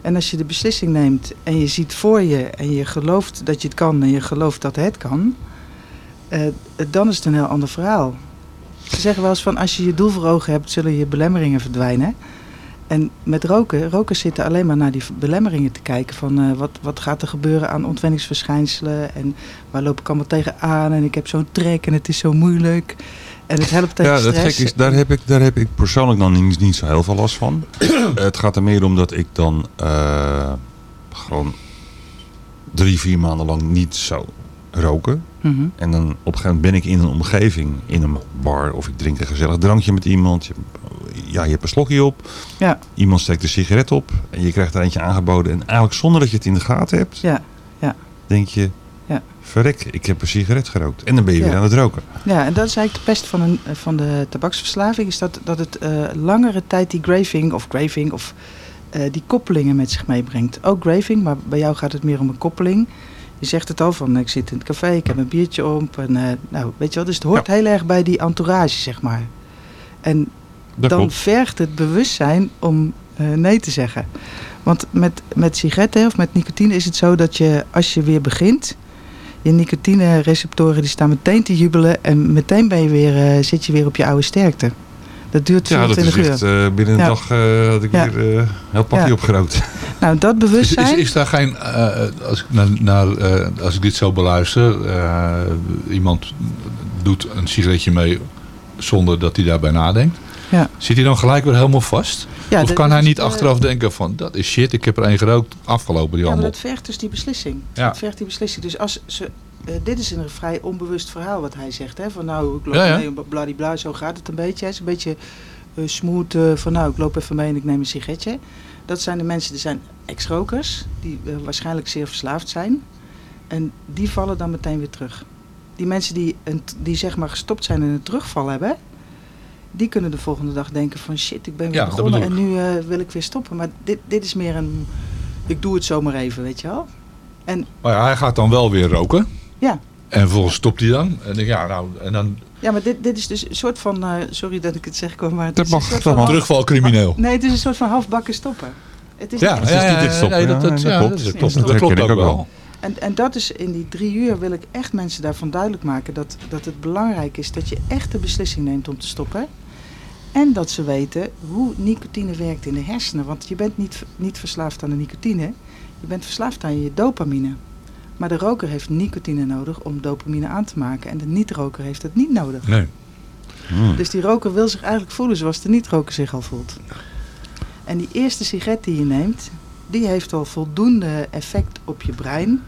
En als je de beslissing neemt en je ziet voor je en je gelooft dat je het kan en je gelooft dat het kan, dan is het een heel ander verhaal. Ze zeggen wel eens van als je je doel voor ogen hebt, zullen je belemmeringen verdwijnen. En met roken, rokers zitten alleen maar naar die belemmeringen te kijken van eh, wat, wat gaat er gebeuren aan ontwenningsverschijnselen en waar loop ik allemaal tegenaan en ik heb zo'n trek en het is zo moeilijk. En het helpt tegen Ja, dat gek is, daar heb, ik, daar heb ik persoonlijk dan niet, niet zo heel veel last van. het gaat er meer om dat ik dan eh, gewoon drie, vier maanden lang niet zou roken. Mhm. En dan op een gegeven moment ben ik in een omgeving, in een bar of ik drink een gezellig drankje met iemand. Je, ja, je hebt een slokje op. Ja. Iemand steekt een sigaret op en je krijgt er eentje aangeboden. En eigenlijk zonder dat je het in de gaten hebt, Ja, ja. denk je, Ja. verrek, ik heb een sigaret gerookt. En dan ben je Ja. weer aan het roken. Ja, en dat is eigenlijk de pest van, een, eh, van de tabaksverslaving. Is dat, dat het eh, langere tijd die graving of graving of eh, die koppelingen met zich meebrengt. Ook graving, maar bij jou gaat het meer om een koppeling. Je zegt het al van ik zit in het café, ik heb een biertje op. En, eh, nou, weet je wel, dus het hoort heel erg bij die entourage, zeg maar. En Dat dan klopt. vergt het bewustzijn om eh, nee te zeggen. Want met, met sigaretten of met nicotine is het zo dat je als je weer begint, je nicotine-receptoren die staan meteen te jubelen en meteen ben je weer, eh, zit je weer op je oude sterkte. Dat duurt Ja, dat 24 is uur. echt, eh, binnen een Ja. dag eh, had ik Ja. weer eh heel pakje Ja. opgerookt. Nou, dat bewustzijn. is, is daar geen, als, ik naar, naar, als ik dit zo beluister, iemand doet een sigaretje mee zonder dat hij daarbij nadenkt. Ja. Zit hij dan gelijk weer helemaal vast? Ja, of kan hij is niet achteraf denken van dat is shit, ik heb er één gerookt, afgelopen die Ja, handel. dat vergt dus die beslissing. Ja. Dat vergt die beslissing. Dus als ze, eh, dit is een vrij onbewust verhaal wat hij zegt. Hè? Van nou, ik loop Ja, ja. mee, bladibla, zo gaat het een beetje. Het is een beetje eh, smooth eh, van nou, ik loop even mee en ik neem een sigaretje. Dat zijn de mensen, die zijn ex-rokers, die waarschijnlijk zeer verslaafd zijn. En die vallen dan meteen weer terug. Die mensen die, een, die zeg maar gestopt zijn en een terugval hebben, die kunnen de volgende dag denken van shit, ik ben weer Ja, begonnen en nu wil ik weer stoppen. Maar dit, dit is meer een, ik doe het zomaar even, weet je wel. En Maar ja, hij gaat dan wel weer roken. Ja, En vervolgens stopt hij dan. En, ik, ja, nou, en dan ja maar dit, dit is dus een soort van, eh, sorry dat ik het zeg, hoor, maar het Dat is een mag, soort dat van mag. half- Terugvalcrimineel. Nee, het is een soort van halfbakken stoppen. Het is Ja, niet ja, ja, stoppen. ja, ja, nee, dat- dat- ja, dat is niet klopt. stoppen. Dat klopt ook wel. En, en dat is in die drie uur wil ik echt mensen daarvan duidelijk maken dat, dat het belangrijk is dat je echt de beslissing neemt om te stoppen. En dat ze weten hoe nicotine werkt in de hersenen. Want je bent niet, niet verslaafd aan de nicotine, je bent verslaafd aan je dopamine. Maar de roker heeft nicotine nodig om dopamine aan te maken. En de niet-roker heeft het niet nodig. Nee. Dus die roker wil zich eigenlijk voelen zoals de niet-roker zich al voelt. En die eerste sigaret die je neemt, die heeft al voldoende effect op je brein.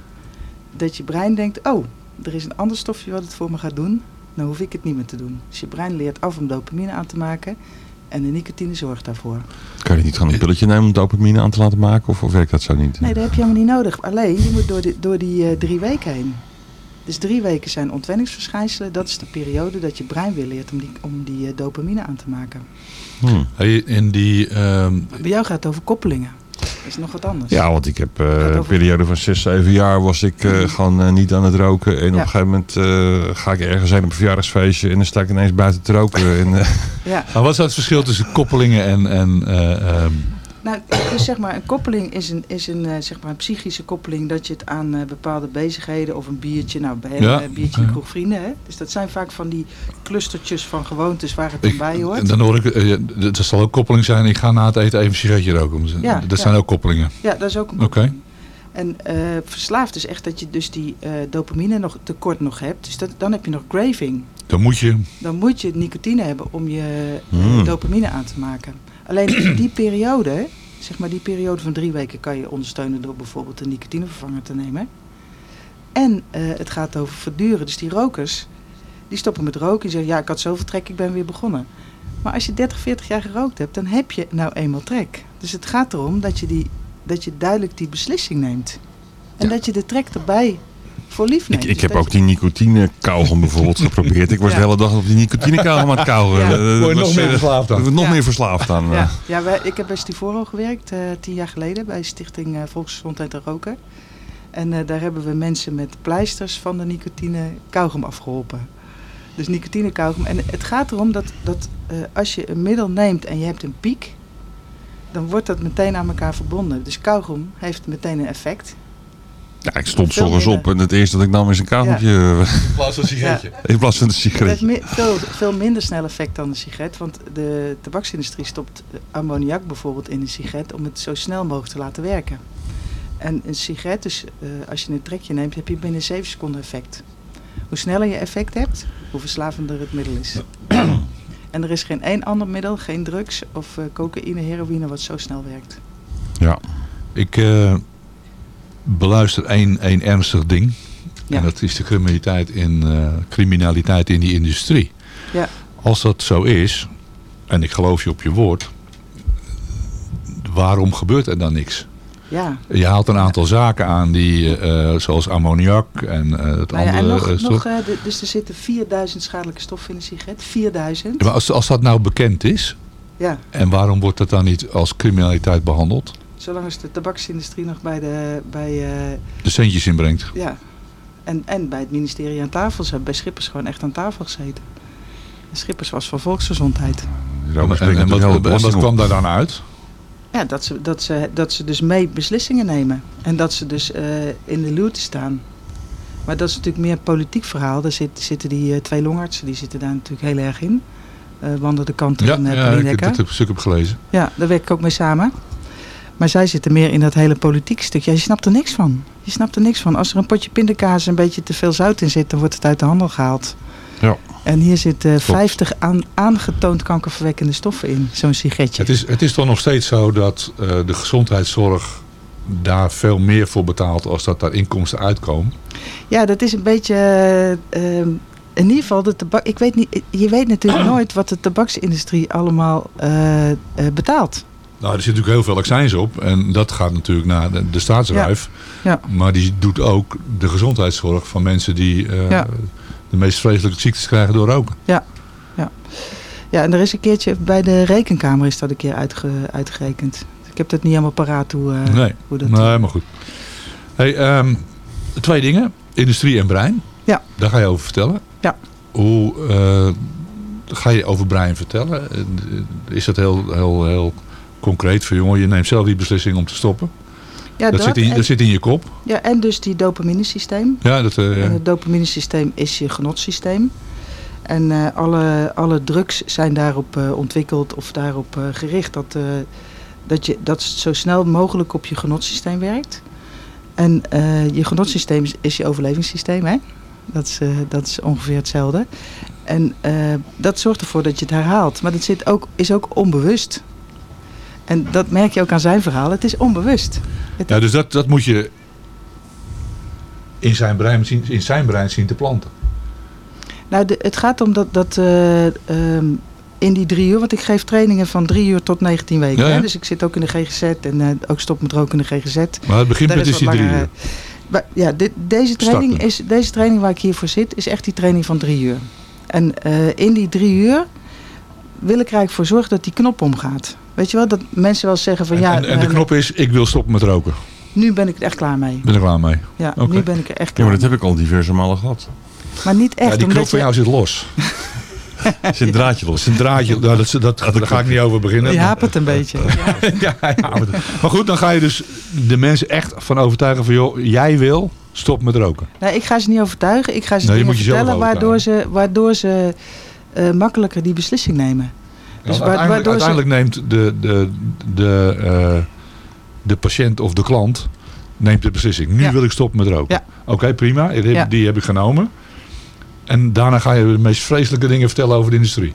Dat je brein denkt, oh, er is een ander stofje wat het voor me gaat doen. Dan hoef ik het niet meer te doen. Dus je brein leert af om dopamine aan te maken. En de nicotine zorgt daarvoor. Kan je niet gewoon een pilletje nemen om dopamine aan te laten maken? Of, of werkt dat zo niet? Nee, dat heb je helemaal niet nodig. Alleen, je moet door, die door die eh, drie weken heen. Dus drie weken zijn ontwenningsverschijnselen. Dat is de periode dat je brein weer leert om die, om die eh, dopamine aan te maken. Hey, in die, ehm, Bij jou gaat het over koppelingen. Is nog wat anders. Ja, want ik heb eh, een periode van 6, 7 jaar was ik eh, gewoon eh, niet aan het roken. En op een gegeven moment eh, ga ik ergens heen op een verjaardagsfeestje en dan sta ik ineens buiten te roken. En, eh, Ja. maar wat is dat verschil tussen koppelingen en... en eh, ehm, Nou, dus zeg maar, een koppeling is een, is een, eh, zeg maar een psychische koppeling dat je het aan eh, bepaalde bezigheden of een biertje, nou bij Ja. een biertje in kroeg vrienden, hè? Dus dat zijn vaak van die clustertjes van gewoontes waar het dan bij hoort. en dan hoor ik, eh, ja, dat zal ook koppeling zijn, ik ga na het eten even een sigaretje roken. Ja, dat ja. zijn ook koppelingen. Ja, dat is ook een Oké. En eh, verslaafd is echt dat je dus die eh, dopamine nog tekort nog hebt. Dus dat, dan heb je nog craving. Dan moet je... Dan moet je nicotine hebben om je eh, Hmm. dopamine aan te maken. Alleen in die periode, zeg maar die periode van drie weken, kan je ondersteunen door bijvoorbeeld een nicotinevervanger te nemen. En eh, het gaat over verduren. Dus die rokers, die stoppen met roken. Die zeggen, ja, ik had zoveel trek, ik ben weer begonnen. Maar als je 30, 40 jaar gerookt hebt, dan heb je nou eenmaal trek. Dus het gaat erom dat je, die, dat je duidelijk die beslissing neemt. En dat je de trek erbij voor lief neemt. ik, ik Dus heb ook die nicotine kauwgom bijvoorbeeld geprobeerd. Ik was Ja. de hele dag op die nicotine kauwgom aan het kauwen. Ja. Word je was, nog meer eh, verslaafd aan? Nog Ja. meer verslaafd aan. Ja, eh. ja wij, ik heb bij Stivoro gewerkt, eh, tien jaar geleden, bij Stichting Volksgezondheid en Roken. En eh, daar hebben we mensen met pleisters van de nicotine kauwgom afgeholpen. Dus nicotine kauwgom. En het gaat erom dat, dat eh, als je een middel neemt en je hebt een piek, dan wordt dat meteen aan elkaar verbonden. Dus kauwgom heeft meteen een effect. Ja, ik stond Veel zo eens minder. op en het eerste dat ik nam is een kauwgompje. In plaats van een sigaretje. In plaats van een Het heeft sigaretje. me- veel, veel minder snel effect dan een sigaret. Want de tabaksindustrie stopt ammoniak bijvoorbeeld in een sigaret om het zo snel mogelijk te laten werken. En een sigaret, dus eh, als je een trekje neemt, heb je binnen 7 seconden effect. Hoe sneller je effect hebt, hoe verslavender het middel is. en er is geen één ander middel, geen drugs of eh, cocaïne, heroïne, wat zo snel werkt. Ja. Ik eh, beluister één, één ernstig ding. Ja. En dat is de criminaliteit in, eh, criminaliteit in die industrie. Ja. Als dat zo is, en ik geloof je op je woord, waarom gebeurt er dan niks? Ja. Je haalt een aantal zaken aan, die, eh, zoals ammoniak en eh, het Nou ja, andere. en nog, stof. nog, dus er zitten 4000 schadelijke stoffen in een sigaret. 4000. Maar als, als dat nou bekend is, Ja. en waarom wordt dat dan niet als criminaliteit behandeld? Zolang als de tabaksindustrie nog bij de, bij, eh, De centjes inbrengt. ja. En, en bij het ministerie aan tafel. Ze hebben bij Schippers gewoon echt aan tafel gezeten. En Schippers was van volksgezondheid. En, en, en wat, en wat kwam daar dan uit? Ja, dat ze, dat, ze, dat ze dus mee beslissingen nemen. En dat ze dus eh, in de luwte staan. Maar dat is natuurlijk meer een politiek verhaal. Daar zit, zitten die eh, twee longartsen, die zitten daar natuurlijk heel erg in. Eh Wanda de Kanter Ja, en uh, ja ik heb het stuk heb gelezen. Ja, daar werk ik ook mee samen. Maar zij zitten meer in dat hele politieke stuk. Ja, je snapt er niks van. Je snapt er niks van. Als er een potje pindakaas een beetje te veel zout in zit, dan wordt het uit de handel gehaald. Ja. En hier zitten 50 aan, aangetoond kankerverwekkende stoffen in, zo'n sigaretje. Het is, het is toch nog steeds zo dat eh, de gezondheidszorg daar veel meer voor betaalt als dat daar inkomsten uitkomen. Ja, dat is een beetje. eh, ehm, in ieder geval, de tabak. Ik weet niet, je weet natuurlijk nooit wat de tabaksindustrie allemaal eh, betaalt. Nou, er zit natuurlijk heel veel accijns op. En dat gaat natuurlijk naar de, de staatsruif. Ja. Maar die doet ook de gezondheidszorg van mensen die eh, Ja. de meest vreselijke ziektes krijgen door roken. Ja, ja. ja, en er is een keertje bij de rekenkamer is dat een keer uitge, uitgerekend. Ik heb dat niet helemaal paraat hoe, eh, nee, hoe dat... nee, maar goed. Hey, ehm, twee dingen. Industrie en brein. Ja. Daar ga je over vertellen. Ja. Hoe eh, ga je over brein vertellen? Is dat heel, heel, heel concreet voor jongen? Je neemt zelf die beslissing om te stoppen. Ja, dat, zit in, en- dat zit in je kop. Ja, en dus die dopaminesysteem. Ja, dat, eh, ja. Eh, Het dopaminesysteem is je genotsysteem. En eh, alle, alle drugs zijn daarop eh, ontwikkeld of daarop eh, gericht dat, eh, dat, je, dat het zo snel mogelijk op je genotsysteem werkt. En eh, je genotsysteem is, is je overlevingssysteem, hè? Dat is, eh, dat is ongeveer hetzelfde. En eh, dat zorgt ervoor dat je het herhaalt. Maar dat zit ook, is ook onbewust. En dat merk je ook aan zijn verhaal. Het is onbewust. Het- Ja, dus dat, dat moet je in zijn, brein zien, in zijn brein zien te planten. Nou, de, het gaat om dat, dat eh, ehm, in die drie uur, want ik geef trainingen van drie uur tot 19 weken. Ja, ja. Hè? Dus ik zit ook in de GGZ en eh, ook stop met roken in de GGZ. Maar het beginpunt is die drie uur. eh, Ja, dit, deze, training is, deze training waar ik hier voor zit, is echt die training van drie uur. En in die drie uur wil ik er eigenlijk voor zorgen dat die knop omgaat. Weet je wel, dat mensen wel zeggen van En, ja, en, en de eh, knop is, ik wil stoppen met roken. nu ben ik er echt klaar mee. Ben er klaar mee. Ja, Oké. nu ben ik er echt Ja, klaar maar dat heb ik al diverse malen gehad. Maar niet echt. Ja, die knop van je- jou zit los. Zit een draadje los. Zit een draadje, nou, dat, dat, daar ga ik niet over beginnen. Je hapert een beetje. ja, ja, maar, maar goed, dan ga je dus de mensen echt van overtuigen van... joh, jij wil, stop met roken. Nee, ik ga ze niet overtuigen. Ik ga ze Nee, je dingen moet jezelf vertellen waardoor ze, waardoor ze eh, makkelijker die beslissing nemen. Dus uiteindelijk, waardoor ze- uiteindelijk neemt de, de, de, eh, de patiënt of de klant neemt de beslissing. Nu Ja. wil ik stoppen met roken. Ja. Oké, prima. Die heb, Ja. die heb ik genomen. En daarna ga je de meest vreselijke dingen vertellen over de industrie.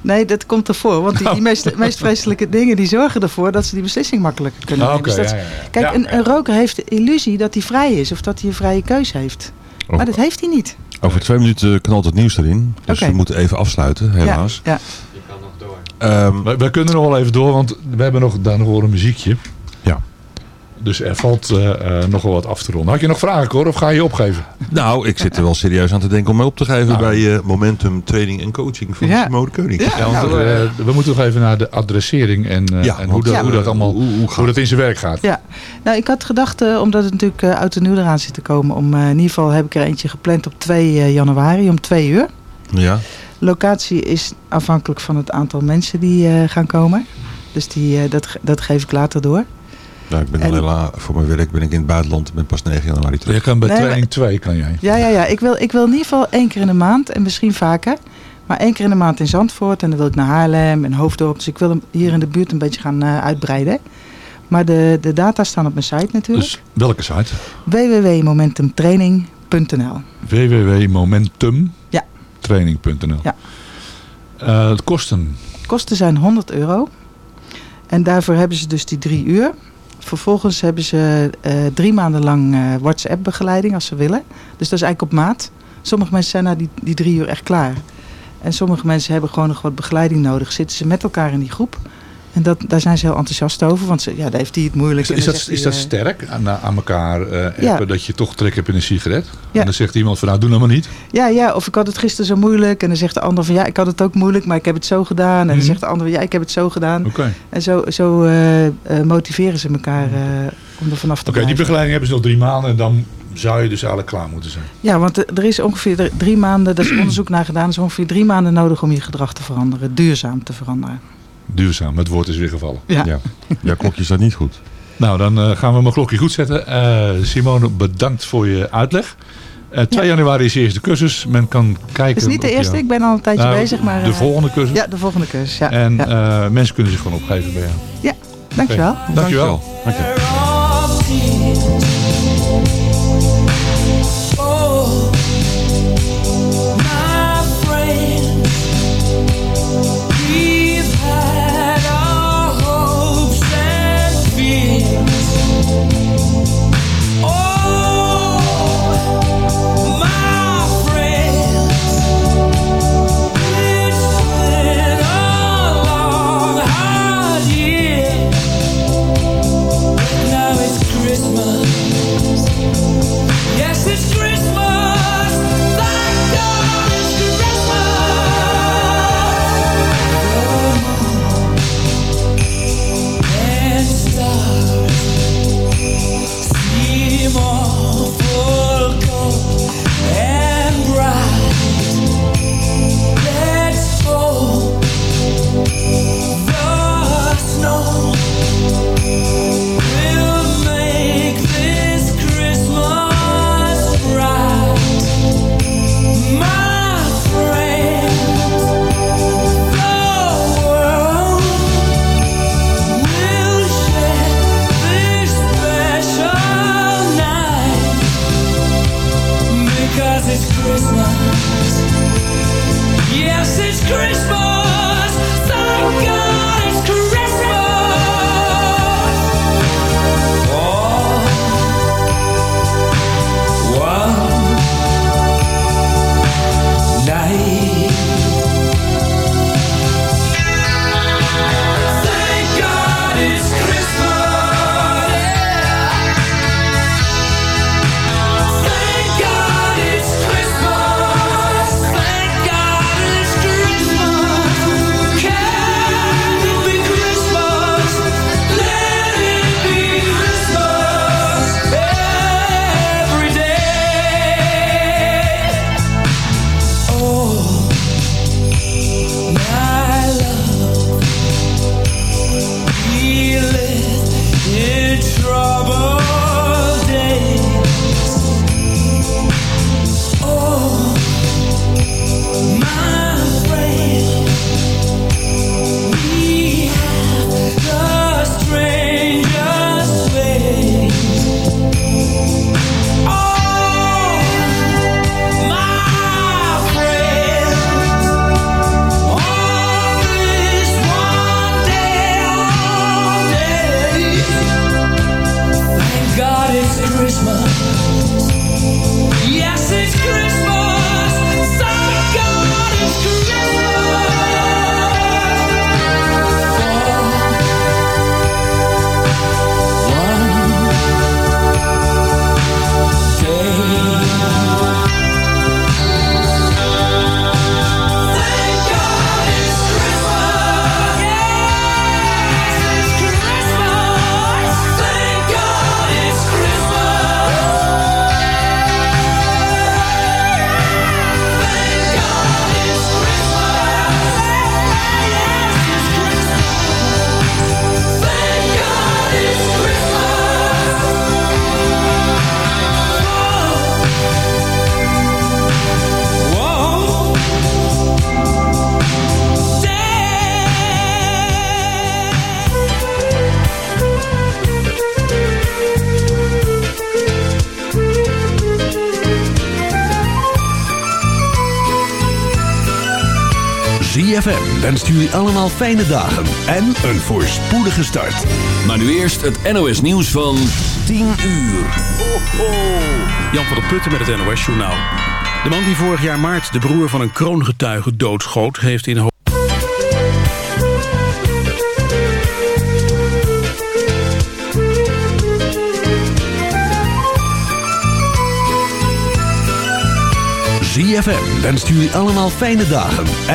Nee, dat komt ervoor. Want die, Nou. die meest, meest vreselijke dingen die zorgen ervoor dat ze die beslissing makkelijker kunnen nemen. Dus dat- ja, ja, ja. Kijk, Ja, een, een roker heeft de illusie dat hij vrij is of dat hij een vrije keus heeft. Oh. Maar dat heeft hij niet. Over twee minuten knalt het nieuws erin. Dus we moeten even afsluiten, helaas. Ja, Ehm, wij, wij kunnen nog wel even door, want we hebben nog, daar nog wel een muziekje. Ja. Dus er valt eh, eh, nog wel wat af te ronden. Had je nog vragen, hoor? Of ga je je opgeven? nou, ik zit er wel serieus aan te denken om mij op te geven Nou. bij eh, Momentum Training en Coaching van Ja. Simone Koning. Ja, want nou, we moeten nog even naar de adressering en, eh, Ja, en hoe, want- dat, Ja. hoe dat allemaal Hoe- hoe gaat hoe dat in zijn werk gaat. Ja, nou ik had gedacht, eh, omdat het natuurlijk eh oud en nieuw eraan zit te komen, om eh, in ieder geval heb ik er eentje gepland op 2 eh, januari om 2 uur. Ja. Locatie is afhankelijk van het aantal mensen die eh, gaan komen. Dus die, eh, dat, dat geef ik later door. Nou, ik ben En- al voor mijn werk ben ik in het buitenland. Ik ben pas 9 januari terug. Je kan bij Nee, training 2 kan jij. Ja, ja, ja. Ik wil, ik wil in ieder geval één keer in de maand en misschien vaker. Maar één keer in de maand in Zandvoort en dan wil ik naar Haarlem en Hoofddorp. Dus ik wil hem hier in de buurt een beetje gaan eh, uitbreiden. Maar de, de data staan op mijn site natuurlijk. Dus welke site? www.momentumtraining.nl www.momentum Ja. training.nl. Ja. Eh, het kosten. Kosten zijn 100 euro. En daarvoor hebben ze dus die drie uur. Vervolgens hebben ze eh, drie maanden lang eh, WhatsApp-begeleiding als ze willen. Dus dat is eigenlijk op maat. Sommige mensen zijn na die, die drie uur echt klaar. En sommige mensen hebben gewoon nog wat begeleiding nodig. Zitten ze met elkaar in die groep. En dat, daar zijn ze heel enthousiast over. Want ze, ja, daar heeft hij het moeilijk. Is, is dat, is dat eh, sterk aan, aan elkaar eh appen Ja. dat je toch trek hebt in een sigaret? Ja. En dan zegt iemand van nou doe nou maar niet. Ja, ja, of ik had het gisteren zo moeilijk. En dan zegt de ander van ja, ik had het ook moeilijk, maar ik heb het zo gedaan. En Mhm. dan zegt de ander van ja, ik heb het zo gedaan. Oké. En zo, zo eh, eh, motiveren ze elkaar eh, om er vanaf te Oké, die begeleiding hebben ze nog drie maanden en dan zou je dus eigenlijk klaar moeten zijn. Ja, want er is ongeveer dr- drie maanden, daar is onderzoek naar gedaan, is ongeveer drie maanden nodig om je gedrag te veranderen, duurzaam te veranderen. Duurzaam, het woord is weer gevallen. Ja. Ja. Jouw klokje staat niet goed. Nou, dan eh, gaan we mijn klokje goed zetten. Eh, Simone, bedankt voor je uitleg. Eh 2 Ja. januari is de eerste cursus. Men kan kijken... Het is niet de eerste, jou. ik ben al een tijdje Nou, bezig, maar... De volgende cursus. Ja, de volgende cursus, ja. En ja. eh, mensen kunnen zich gewoon opgeven bij jou. ja, dankjewel. Oké, Dankjewel. Dankjewel. Oh, jullie allemaal fijne dagen en een voorspoedige start. Maar nu eerst het NOS nieuws van 10 uur. Ho, ho. Jan van der Putten met het NOS Journaal. De man die vorig jaar maart de broer van een kroongetuige doodschoot... heeft in Ho- ZFM wenst jullie allemaal fijne dagen.